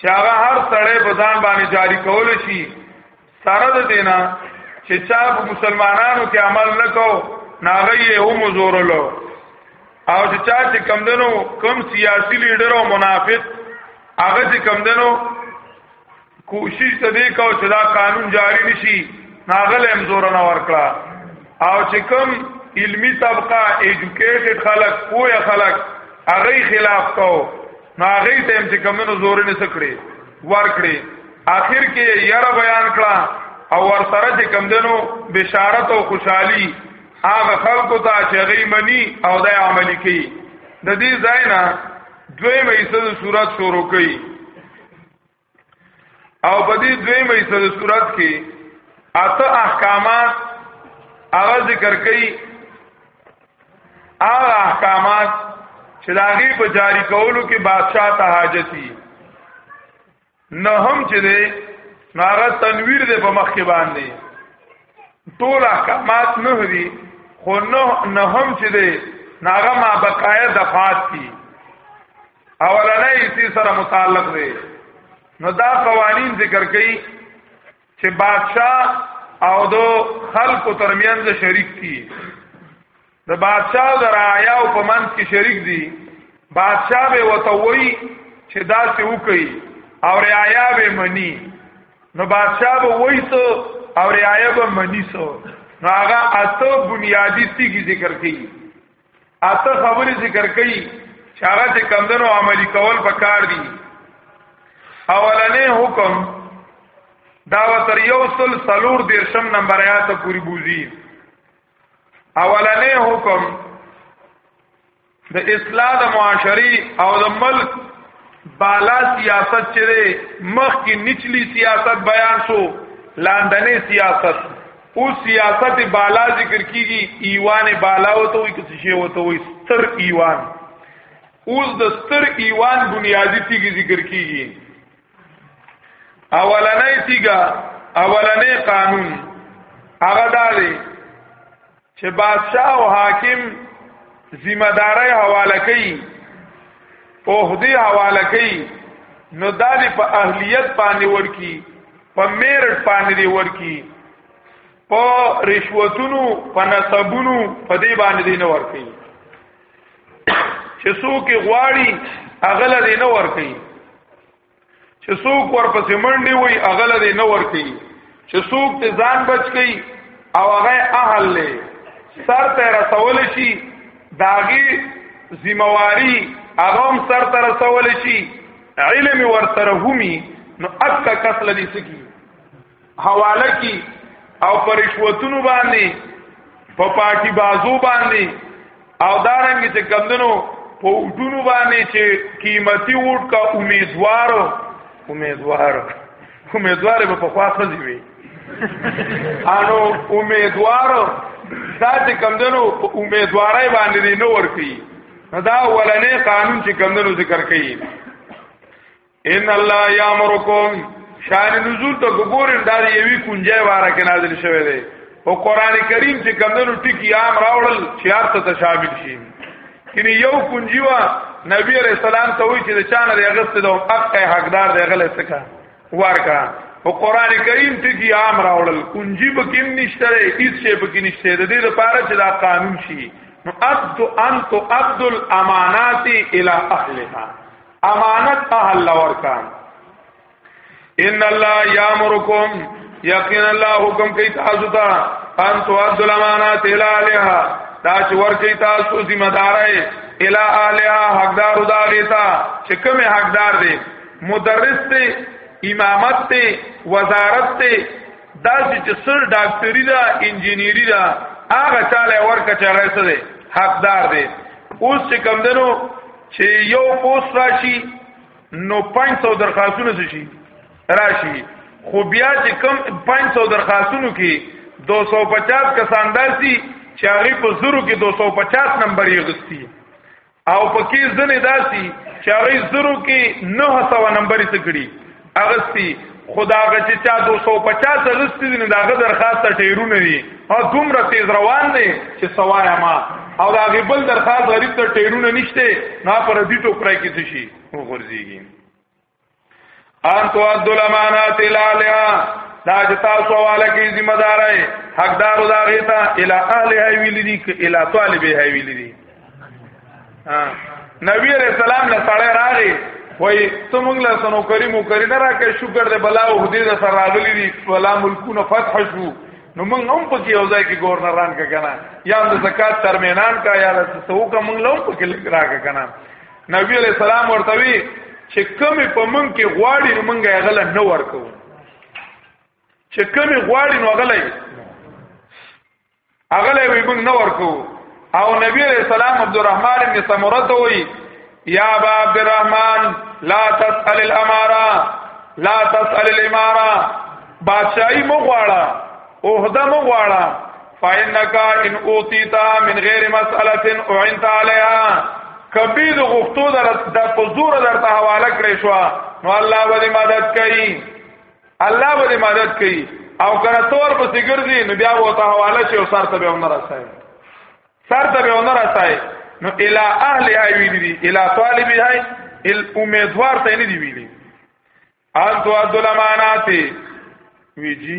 چې هغه هر سړی په ځان باندې جاری کول شي سره د دینا چې چا په مسلمانانو کې عمل نکو ناغه یې هم زورلو او چې چا چې کمدنو کم سیاسی لیډر او منافق هغه چې کمدنو کوشش ته دی کو چې دا قانون جاری نشي ناغه لم زور نه ورکړه او چې کم علمی طبقه ایجوکیټډ خلک پوهه خلک هغه خلاف کو نو هغه ته هم چې کمنو زور نه سکړي ورکړي آخر کې یاره بیان کړه او ور سره چې کم دنو بشارت او خوشحالي هغه خلکو ته چې غي منی او د عملی کوي د دې ځای نه دوی مې سره صورت شروع کړي او په دې دوی مې سره صورت کې اته احکامات هغه ذکر کړي هغه احکامات چې داغي په جاری کولو کې بادشاہ ته حاجتي نه هم چې دې ناغه تنویر دې په مخ کې باندې ټول احکامات نه دي خو نه هم چې دې ناغه ما بقایا دفات دي اولنې حصے سره متعلق دی نو دا قوانین ذکر کړي چې بادشاہ او دو خلکو ترمنځ شریک دي د بادشاہ او د رعایا او په منځ کې شریک دي بادشاہ به وتوي چې دا څه وکي او رعایا به مني نو بادشاہ به وایي ته او رعایا به مني سو نو هغه اته بنیادی تیږي ذکر کړي اته خبرې ذکر کړي چې هغه چې کمدنو عملی کول پکار دي اولنې حکم دا وتر یو سل سلور دیرشم نمبر آیات پوری بوزي اولنې حکم د اصلاح د معاشري او د ملک بالا سیاست چې مخ کې نچلی سیاست بیان شو لاندنې سیاست او سیاست بالا ذکر کیږي ایوان بالا وته وي کڅ شی وته وي ستر ایوان اوس د ستر ایوان بنیادی تیږي ذکر کیږي اولنې تیګه اولنې قانون هغه دالي چې بادشاہ او حاکم ذمہ داري حواله کوي عہدی حواله کوي نو دالي په اهلیت باندې ورکی په میرټ باندې دی ورکی په رشوتونو په نسبونو په دې باندې دی نه ورکی چې څوک غواړي اغل دی نه ورکی چې څوک ورپسې منډي وي اغل دی نه ورکی چې څوک ته ځان بچ کی او هغه اهل له سر ته رسول شي داغي ذمہواری هغه سر ته رسول شي علم ورسره همي نو اکا کس لدی سکی حواله کی او پرشوتونو باندې په پاکی بازو باندې او دارنګ چې کمندنو په وټونو باندې چې قیمتي وټ کا امیدوار امیدوار امیدوار به په خوا خزي وي انو امیدوار دا چې کمندنو امیدوارای باندې نه ورکی دا ولنې قانون چې کمندونو ذکر کوي ان الله یامرکم شان نزول ته وګورئ دا یوی کنجه واره کې نازل شوی دی او قران کریم چې کمندونو ټکی عام راوړل چې هر ته شامل شي کینه یو کنجی وا نبی علیہ السلام ته وی چې د چانه دی غست دو حق حقدار دی غل سکا ورکا او قران کریم ته کی عام راوړل کنجی بکیم نشته هیڅ شی بکیم نشته د دې لپاره چې دا قانون شي نو ادت انت عبد الامانات الى اهلها امانت اهل لور کا ان الله یامرکم یقین الله حکم کوي تاسو ته ان تو عبد الامانات الى اهلها دا چې ورکی تاسو ذمہ دارای الى اهلها حقدار دا غیتا چې کومه حقدار دی مدرس دی امامت دی وزارت دی دا چې سر ډاکټري دا انجینری دا هغه چاله ورکه چې هغه څه دی حقدار دی اوس چې کم دنو چې یو پوسټ راشي نو 500 درخواستونه شي راشي خو بیا چې کم 500 درخواستونو کې 250 کسان داسي چې هغه په زرو کې 250 نمبر یې غوښتي او پکې ځنې داسي چې هغه زرو کې 900 نمبر ته کړی اغستی خداغه چې چا 250 اغستی دي داغه درخواست ټیرونه دي او دومره تیز روان دي چې سوایا ما او دا غیبل درخواست غریب ته ټیرونه نشته نه پر دې ټوکرای کې شي وګورځيږي ان تو عبد الامانات الالیا دا چې تاسو والا کې ذمہ دار ہے حقدار دا غیتا الی اهل هی ویل دي الی طالب هی ویل دي ها نبی علیہ السلام له سره راغی وای ته موږ له سنو کریم کریم راکې شکر دې بلا او دې سره راغلی دي ولا ملکونه فتح شو نو موږ هم پکې یو ځای کې گورنران کا کنه یا د زکات ترمینان کا یا د سوکا موږ له هم پکې راکا کنه نبی علیہ السلام ورته وی چې کمی په مونږ کې غواړي نو مونږه غله نه ورکو چې کمی غواړي نو غله غله وی مونږ نه ورکو او نبی علیہ السلام عبدالرحمن ابن سمره ته وی یا ابا عبدالرحمن لا تسأل الاماره لا تسأل الاماره بادشاہي مو غواړه عہده مو غواړه فإنك إن أوتيت من غير مسألة أعنت عليها کبي د غفتو در د پزور درته حواله کړې شو نو الله به مدد کوي الله به مدد کوي او کنه تور په سیګرځي نو بیا وو ته حواله شي او سر ته به ونه راځي سر ته به ونه راځي نو الی اهل ای ویلی دی الی طالب ای ال امیدوار ته نه دی ویلی ان تو عبد الامانات وی جی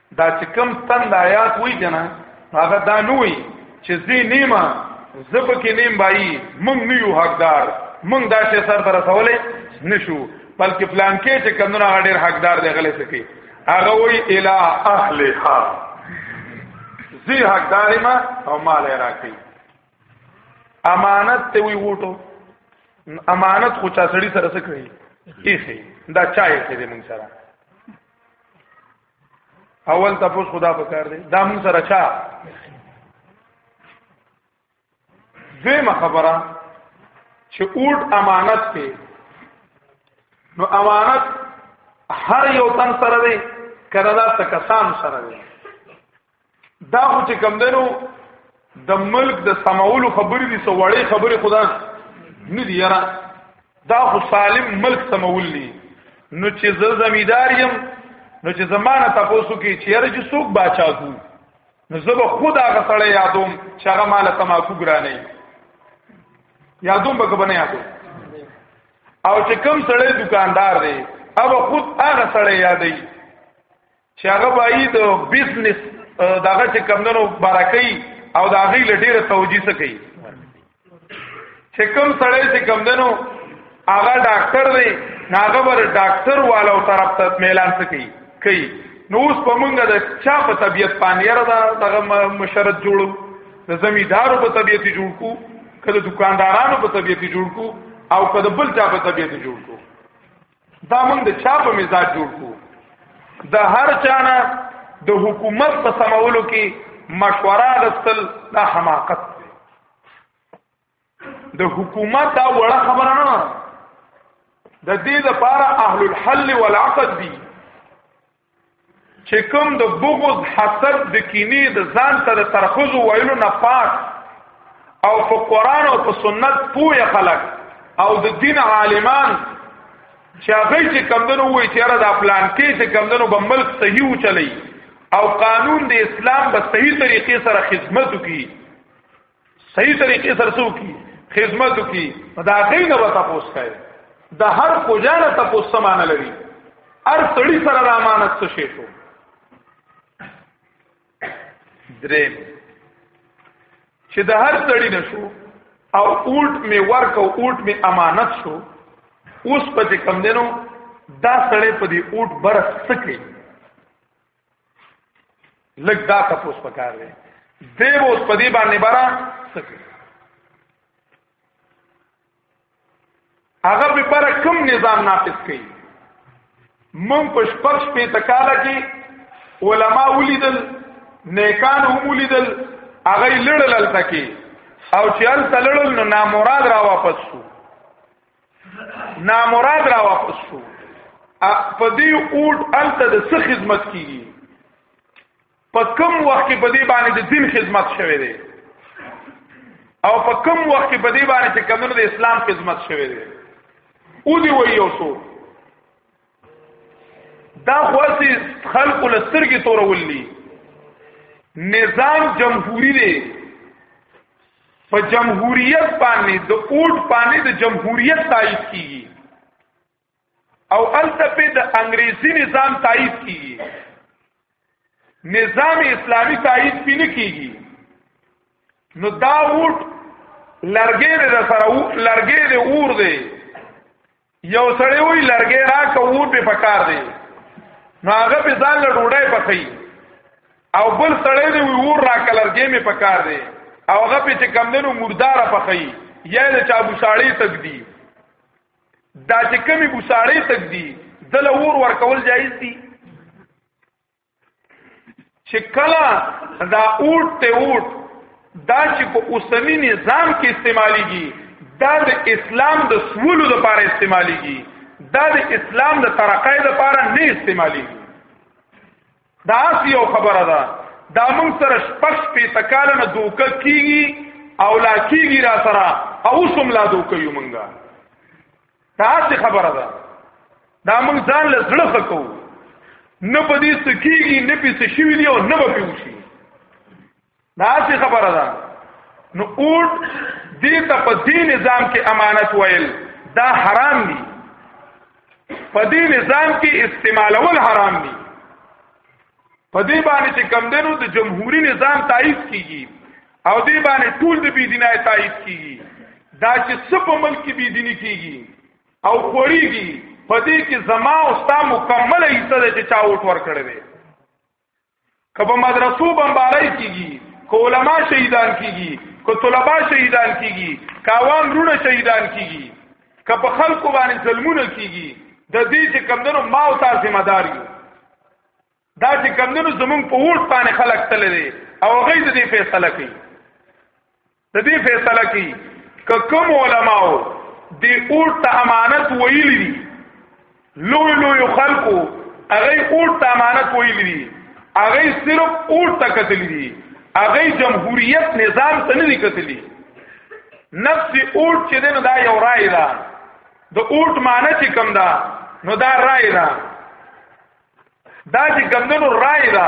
دا چې کم تن د آیات وی کنه هغه دا نه وی چې زی نیمه زب کې نیم بای مونږ نه یو حقدار مونږ دا چې سر تر رسولې نشو بلکې پلان کې چې کمونه غډیر حقدار دی غلې سکی هغه وی الی اهلها زی حقدار ما او مال راکې امانت ته وی وټو امانت خو چا سړی سره سکړي ایخي دا چا یې دې مونږ سره اول تاسو خدا په کار دی دا مون سره چا دویمه خبره چې اوټ امانت دی نو امانت هر یو تن سره دی کړه دا تکسان سره دی دا خو چې کم دنو د ملک د سماولو خبرې دي سو وړې خبرې خدا نه دی یاره دا خو سالم ملک سمول دي نو چې زه زمیدار یم نو چې زمانه تاسو کې چې یاره چې څوک بچا کو نو زه به خود هغه سره یادوم چې هغه مال تماکو ګرانه یادوم به کبنه یادو او چې کم سره دکاندار دی او خود هغه سره یادې چې هغه بای د بزنس دغه چې کمندونو برکې او دا غي لډیره توجیه سکی چې کوم سړی چې کمندونو هغه ډاکټر دی هغه بر ډاکټر والو طرف ته میلان سکی کوي نو اوس په مونږه د چا په طبیعت باندې را دغه مشرت جوړو د زمیدارو په طبیعت جوړ کو کله دکاندارانو په طبیعت جوړ کو او کله بل چا په طبیعت جوړ کو دا موږ د چا په مزاج جوړ کو د هر چانه د حکومت په سمولو کې مشوره غوښتل دا حماقت دی د حکومت دا وړه خبره نه د دې لپاره اهل الحل والعقد دي چې کوم د بغض حسد د کینې د ځان ته د ترخص ویلو نه پاک او په قران او په سنت پوهه خلک او د دین عالمان چې هغه چې کمندونو وایي چې را د پلان کې چې کمندونو به ملک صحیح وچلی او قانون د اسلام په صحیح طریقې سره خدمت وکړي صحیح طریقې سره سو کی خدمت کی دا غي نه وتا پوس کای د هر کوجانه ته پوس سمانه لري هر سړی سره د امانت څه شي شو درې چې د هر سړی نشو او اولټ می ورک او اولټ می امانت شو اوس په کم دینو دا سړی په دې اولټ برس سکه لګ دا تاسو په کار دی دی اوس په دې باندې برا سکه هغه به پر کوم نظام نافذ کړي مون په شپږ شپې تکاله کې علما ولیدل نیکان هم ولیدل هغه لړل تکي او چې ال تلړل نو نامراد را واپس شو نامراد را واپس شو په دې اوټ الته د څه خدمت کیږي په کم وخت کې په دې باندې د دین خدمت شوه دی او په کم وخت کې په دې باندې چې کمنو د اسلام خدمت شوه دی او دی وی یو څو دا خواسي خلق لسترګي تورولي نظام جمهوری دی په جمهوریت باندې د اوټ باندې د جمهوریت تایید کیږي او الته په د انګریزي نظام تایید کیږي نظام اسلامی تایید پی نه کیږي نو دا ووټ لرګې دې د سره لرګې دې اور دې یو سړی وی لرګې را کوو په پکار دې نو هغه په ځان له ډوډۍ پخې او بل سړی دې وی اور را کلرګې می پکار دې او هغه په چې کم دنو مردار پخې یا د چابو شاړې تک دی دا چې کمی ګساړې تک دی دل اور ورکول جایز دی چې کله دا اوټ ته اوټ دا چې په اوسنی نظام کې استعماليږي دا د اسلام د سولو لپاره استعماليږي دا د اسلام د ترقۍ لپاره نه استعماليږي دا یو خبره ده دا موږ سره شپږ په تکاله نه دوکه کیږي او لا کیږي را سره او سم لا دوکه یو مونږه دا څه خبره ده دا موږ ځان له زړه خکو نه په دې سکیږي نه په څه شي دی او نه په پیوشي دا څه خبره ده نو اوټ دې ته په دې نظام کې امانت ویل دا حرام دي په دې نظام کې استعمالول حرام دي په دې باندې چې کم دنو د جمهوریت نظام تایید کیږي او دې باندې ټول د بی دینه تایید کیږي دا چې څه په ملک کې بی دیني کیږي او خوريږي په دې کې زما او ستا مکمل حصہ ده چې چا وټ ور کړی دی که په مدرسو بمبارای کیږي که علما شهیدان کیږي که طلبا شهیدان کیږي که عوام رونه شهیدان کیږي که په خلکو باندې ظلمونه کیږي د دې چې کمندونو ما او تاسو ذمہ دار یو دا چې کمندونو زمونږ په ووټ باندې خلک تللی او غي دې فیصله کوي د دې فیصله کی که کوم علماو دی اوټ ته امانت ویلی دي لوی لوی خلکو هغه اوټ ته امانت ویلی دي هغه صرف اوټ ته کتلی دي هغه جمهوریت نظام ته نه کتلی نفس اوټ چې دنه دا یو رائے ده د اوټ معنی چې کم ده نو دا رائے ده دا چې کمندونو رائے ده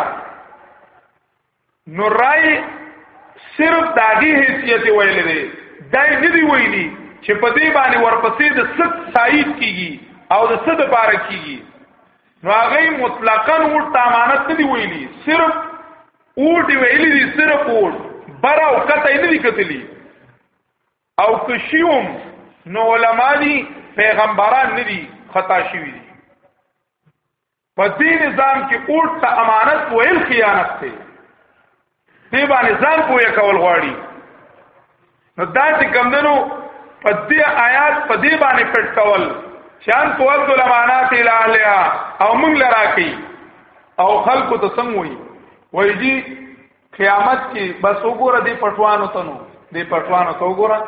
نو رائے صرف داغي حیثیت ویل دی دای نه دی ویلی چې په دې باندې ورپسې د صد سعید کیږي او د صد بار کیږي نو هغه مطلقاً ور تامانت نه دی ویلی صرف اور دی ویلی دی صرف اور بر او کته نه دی کتلی او کشیوم نو علما دي پیغمبران نه دي خطا شوی دي په دې نظام کې اوټ ته امانت ویل خیانت دی دې باندې ځان پوهه کول غواړي نو دا چې کمندنو په دې آیات په دې باندې پټ کول شان قوت الامانات الالیا او موږ لرا کوي او خلق ته څنګه وي وای دي قیامت کې بس وګوره دې پټوانو ته نو دې پټوانو ته وګوره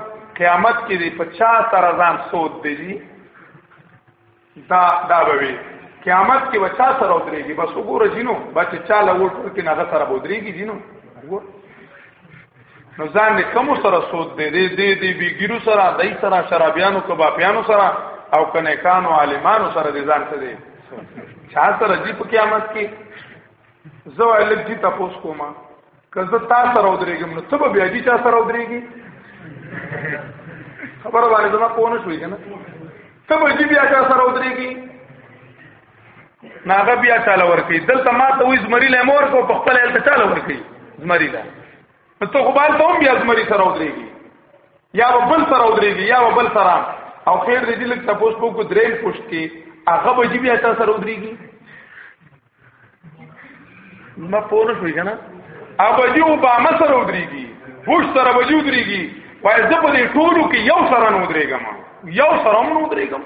قیامت کې دې 50 تر ځان سود دی دا دا به وي قیامت کې وچا سره ودرېږي بس وګوره جنو بچ چا له وټ ورکې نه سره ودرېږي جنو نو ځان نه کوم سره سود دې دې دې دې بیګیرو سره دای سره شرابیانو کبابیانو سره او کنه کانو عالمانو سره دې ځان ته دې چا سره دې په قیامت کې زو الګ دې تاسو کومه که زه تا سره ودرېږم نو ته به بیا دي چا سره ودرېږي خبره باندې زما پوه نه شوې که نه ته به دي بیا چا سره ودرېږي نه هغه بیا چاله ورکوي دلته ما ته وایي زمري له مور کو په خپل هلته چاله ورکوي زمري له نو ته خو به هلته هم بیا زمري سره ودرېږي یا به بل سره ودرېږي یا به بل سره او خیر دې دې لږ تپوس په کو درېم پوښت کې هغه به دي بیا چا سره ودرېږي ما پوره شوې کنه ابدی اوباما سره ودرېږي بوش سره ابدی ودرېږي وای زه په دې ټولو کې یو سره نه ودرېږم یو سره هم نه ودرېږم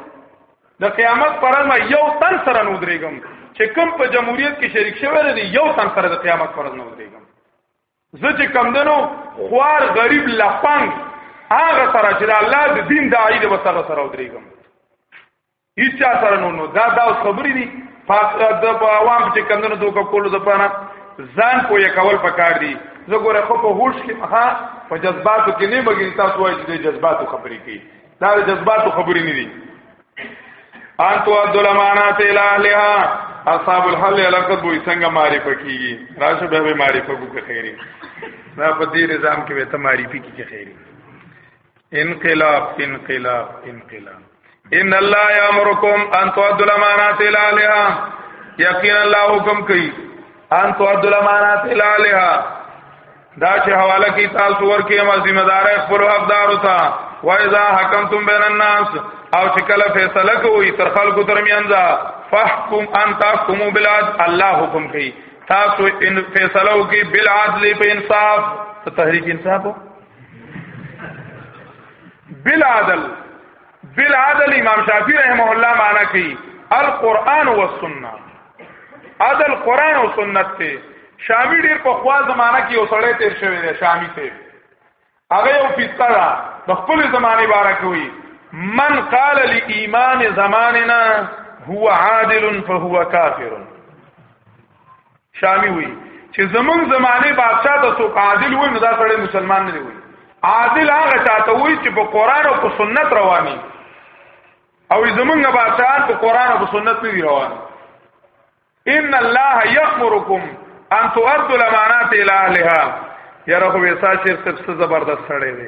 د قیامت پر ما یو تن سره نه ودرېږم چې کوم په جمهوریت کې شریک شوی دی یو تن سره د قیامت پر نه ودرېږم زه چې کم دنو خوار غریب لپنګ هغه سره چې الله د دین داعی د وسره سره ودرېږم هیڅ سره نو نو دا دا خبرې دي پاک د عوام چې کندنو دوکه کولو د پاره ځان کو یې کول پکار دي زه ګوره خو په هوش کې ها په جذباتو کې نه بګی تاسو وایي چې جذباتو خبرې کوي دا د جذباتو خبرې نه دي ان تو عبد الامانات الالها اصحاب الحل لقد بو څنګه معرفه کیږي راشه به معرفه کو خیری دا په دې نظام کې به ته معرفي کیږي خیری انقلاب انقلاب انقلاب ان الله یامرکم ان تؤدوا الامانات الى اهلها یقینا الله حکم کوي ان تؤدوا الامانات الى اهلها دا چې حواله کی تاسو ورکه ما ذمہ دار خپل حقدار وتا و اذا حکمتم بین الناس او چې کله فیصله کوي تر خلکو ترمنځ فحکم ان تحکموا بالعدل الله حکم کوي تاسو ان فیصله کوي بالعدل په انصاف تحریک انصاف بالعدل بالعدل امام شافعی رحمه الله معنا کوي القرآن والسنه عدل قرآن او سنت ته شامی ډیر په خوا زمانہ کې یو سړی تیر شوی دی شامی ته هغه یو پیستا ده د خپل زمانه باره کوي من قال لامام زماننا هو عادل فهو کافر شامی وی چې زمون زمانه بادشاہ ته څوک عادل وي نو دا سړی مسلمان نه وي عادل هغه چاته وي چې په قران او په سنت رواني او زمونږ بادشاہان په قران او په سنت نه روان ان الله یامرکم ان تؤدوا الامانات الى اهلها یره خو وسا چې سب څه زبردست سره دی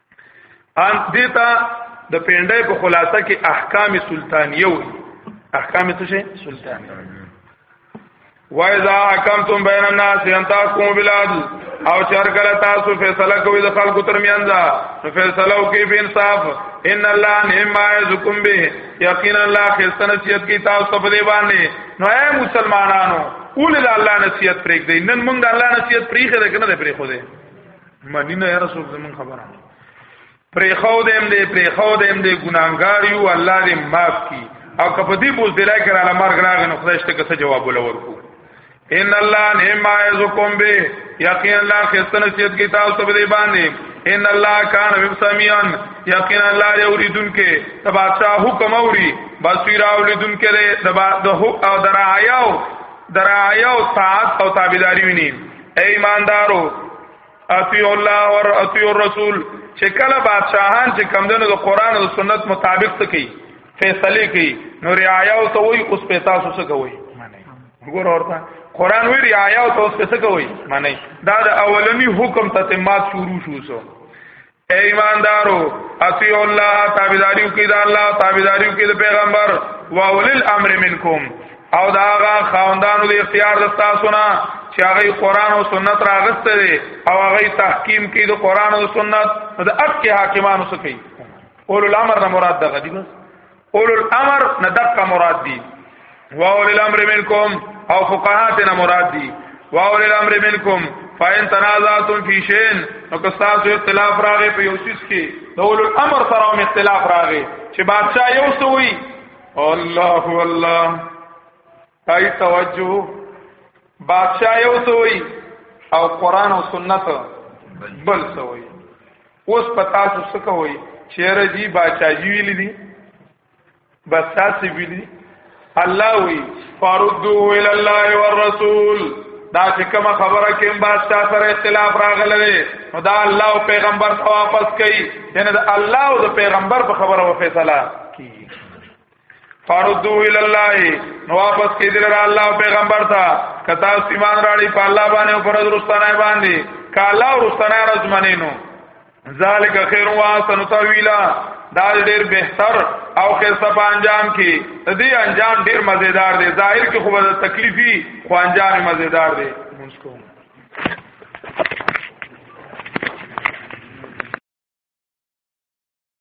ان دیتا د پینډای په خلاصه کې احکام سلطانیه وي احکام څه شي سلطانیه وایذا حکمتم بین الناس ان تحکموا بالعدل او چر کله تاسو فیصله کوئ د خلکو ترمنځ نو فیصله وکړئ په انصاف ان الله نعم یذکم به یقینا الله خسته نصیحت کی تاسو په دی باندې نو اے مسلمانانو اول الله نصیحت پرېږدئ نن موږ الله نصیحت پرېخه ده کنه پرېخو ده مننه یا رسول زمون خبره پرې خو دې هم دې پرې خو دې هم دې ګناګار یو الله دې معاف کی او کپه دې بوز دلای کړه علامه مرګ راغی نو خدای شته که جواب ولور کو ان الله نعم یعزکم به یقین الله خسته نصیحت کی تاسو ته دې باندې ان الله کان بسمیان یقین الله دې اوریدون کې تباچا حکم اوری بصیر اوریدون کې دې د حق او درایاو درایاو ساعت او تابعداري ویني ایماندارو اطیع الله ور اطیع الرسول چې کله بادشاہان چې کمدنو د قران او سنت مطابق څه کوي فیصله کوي نو رعایا او ته وي اوس په تاسو څه کوي ګور اورته قران وی رعایا او ته اوس څه کوي معنی دا د اولنی حکم تتمات شروع شو سو اے ایماندارو اطیع الله تابعداریو کې د الله تابعداریو کې د پیغمبر واول الامر منکم او دا هغه خاوندانو د اختیار د تاسو نه چې هغه قران او سنت راغسته دي او هغه تحکیم کوي د قران او سنت د اپ کې حاکمانو سکی اول الامر نه مراد دغه دی بس اولو الامر ندقه مراد دي واول الامر منکم او فقهاتنا مراد دي واول الامر منکم فاین تنازعتم فی شین نو که تاسو اختلاف راغی په یو څه کې نو ول امر سره هم اختلاف راغی چې بادشاہ یو سوی الله الله دای توجه بادشاہ یو سوی او قران او سنت بل سوی اوس پتا څه څه کوي چیرې دی بادشاہ جی ویلی دی بس تاسو ویلی الله وی فردو ال الله والرسول دا چې کوم خبره کې بادشاہ سره اختلاف راغلی نو دا الله او پیغمبر ته واپس کړي یعنی دا الله او پیغمبر په خبره و فیصله فردو الی الله نو واپس کې دل را الله او پیغمبر ته کتا ایمان راړي په الله باندې او فرض رستانه باندې کالا او رستانه رزمنینو ذالک خیر و احسن تاویلا دا ډیر بهتر او خسته په انجام کې دې انجام ډیر مزیدار دی ظاهر کې خو به تکلیفي خو انجام مزیدار دی مونږ کوم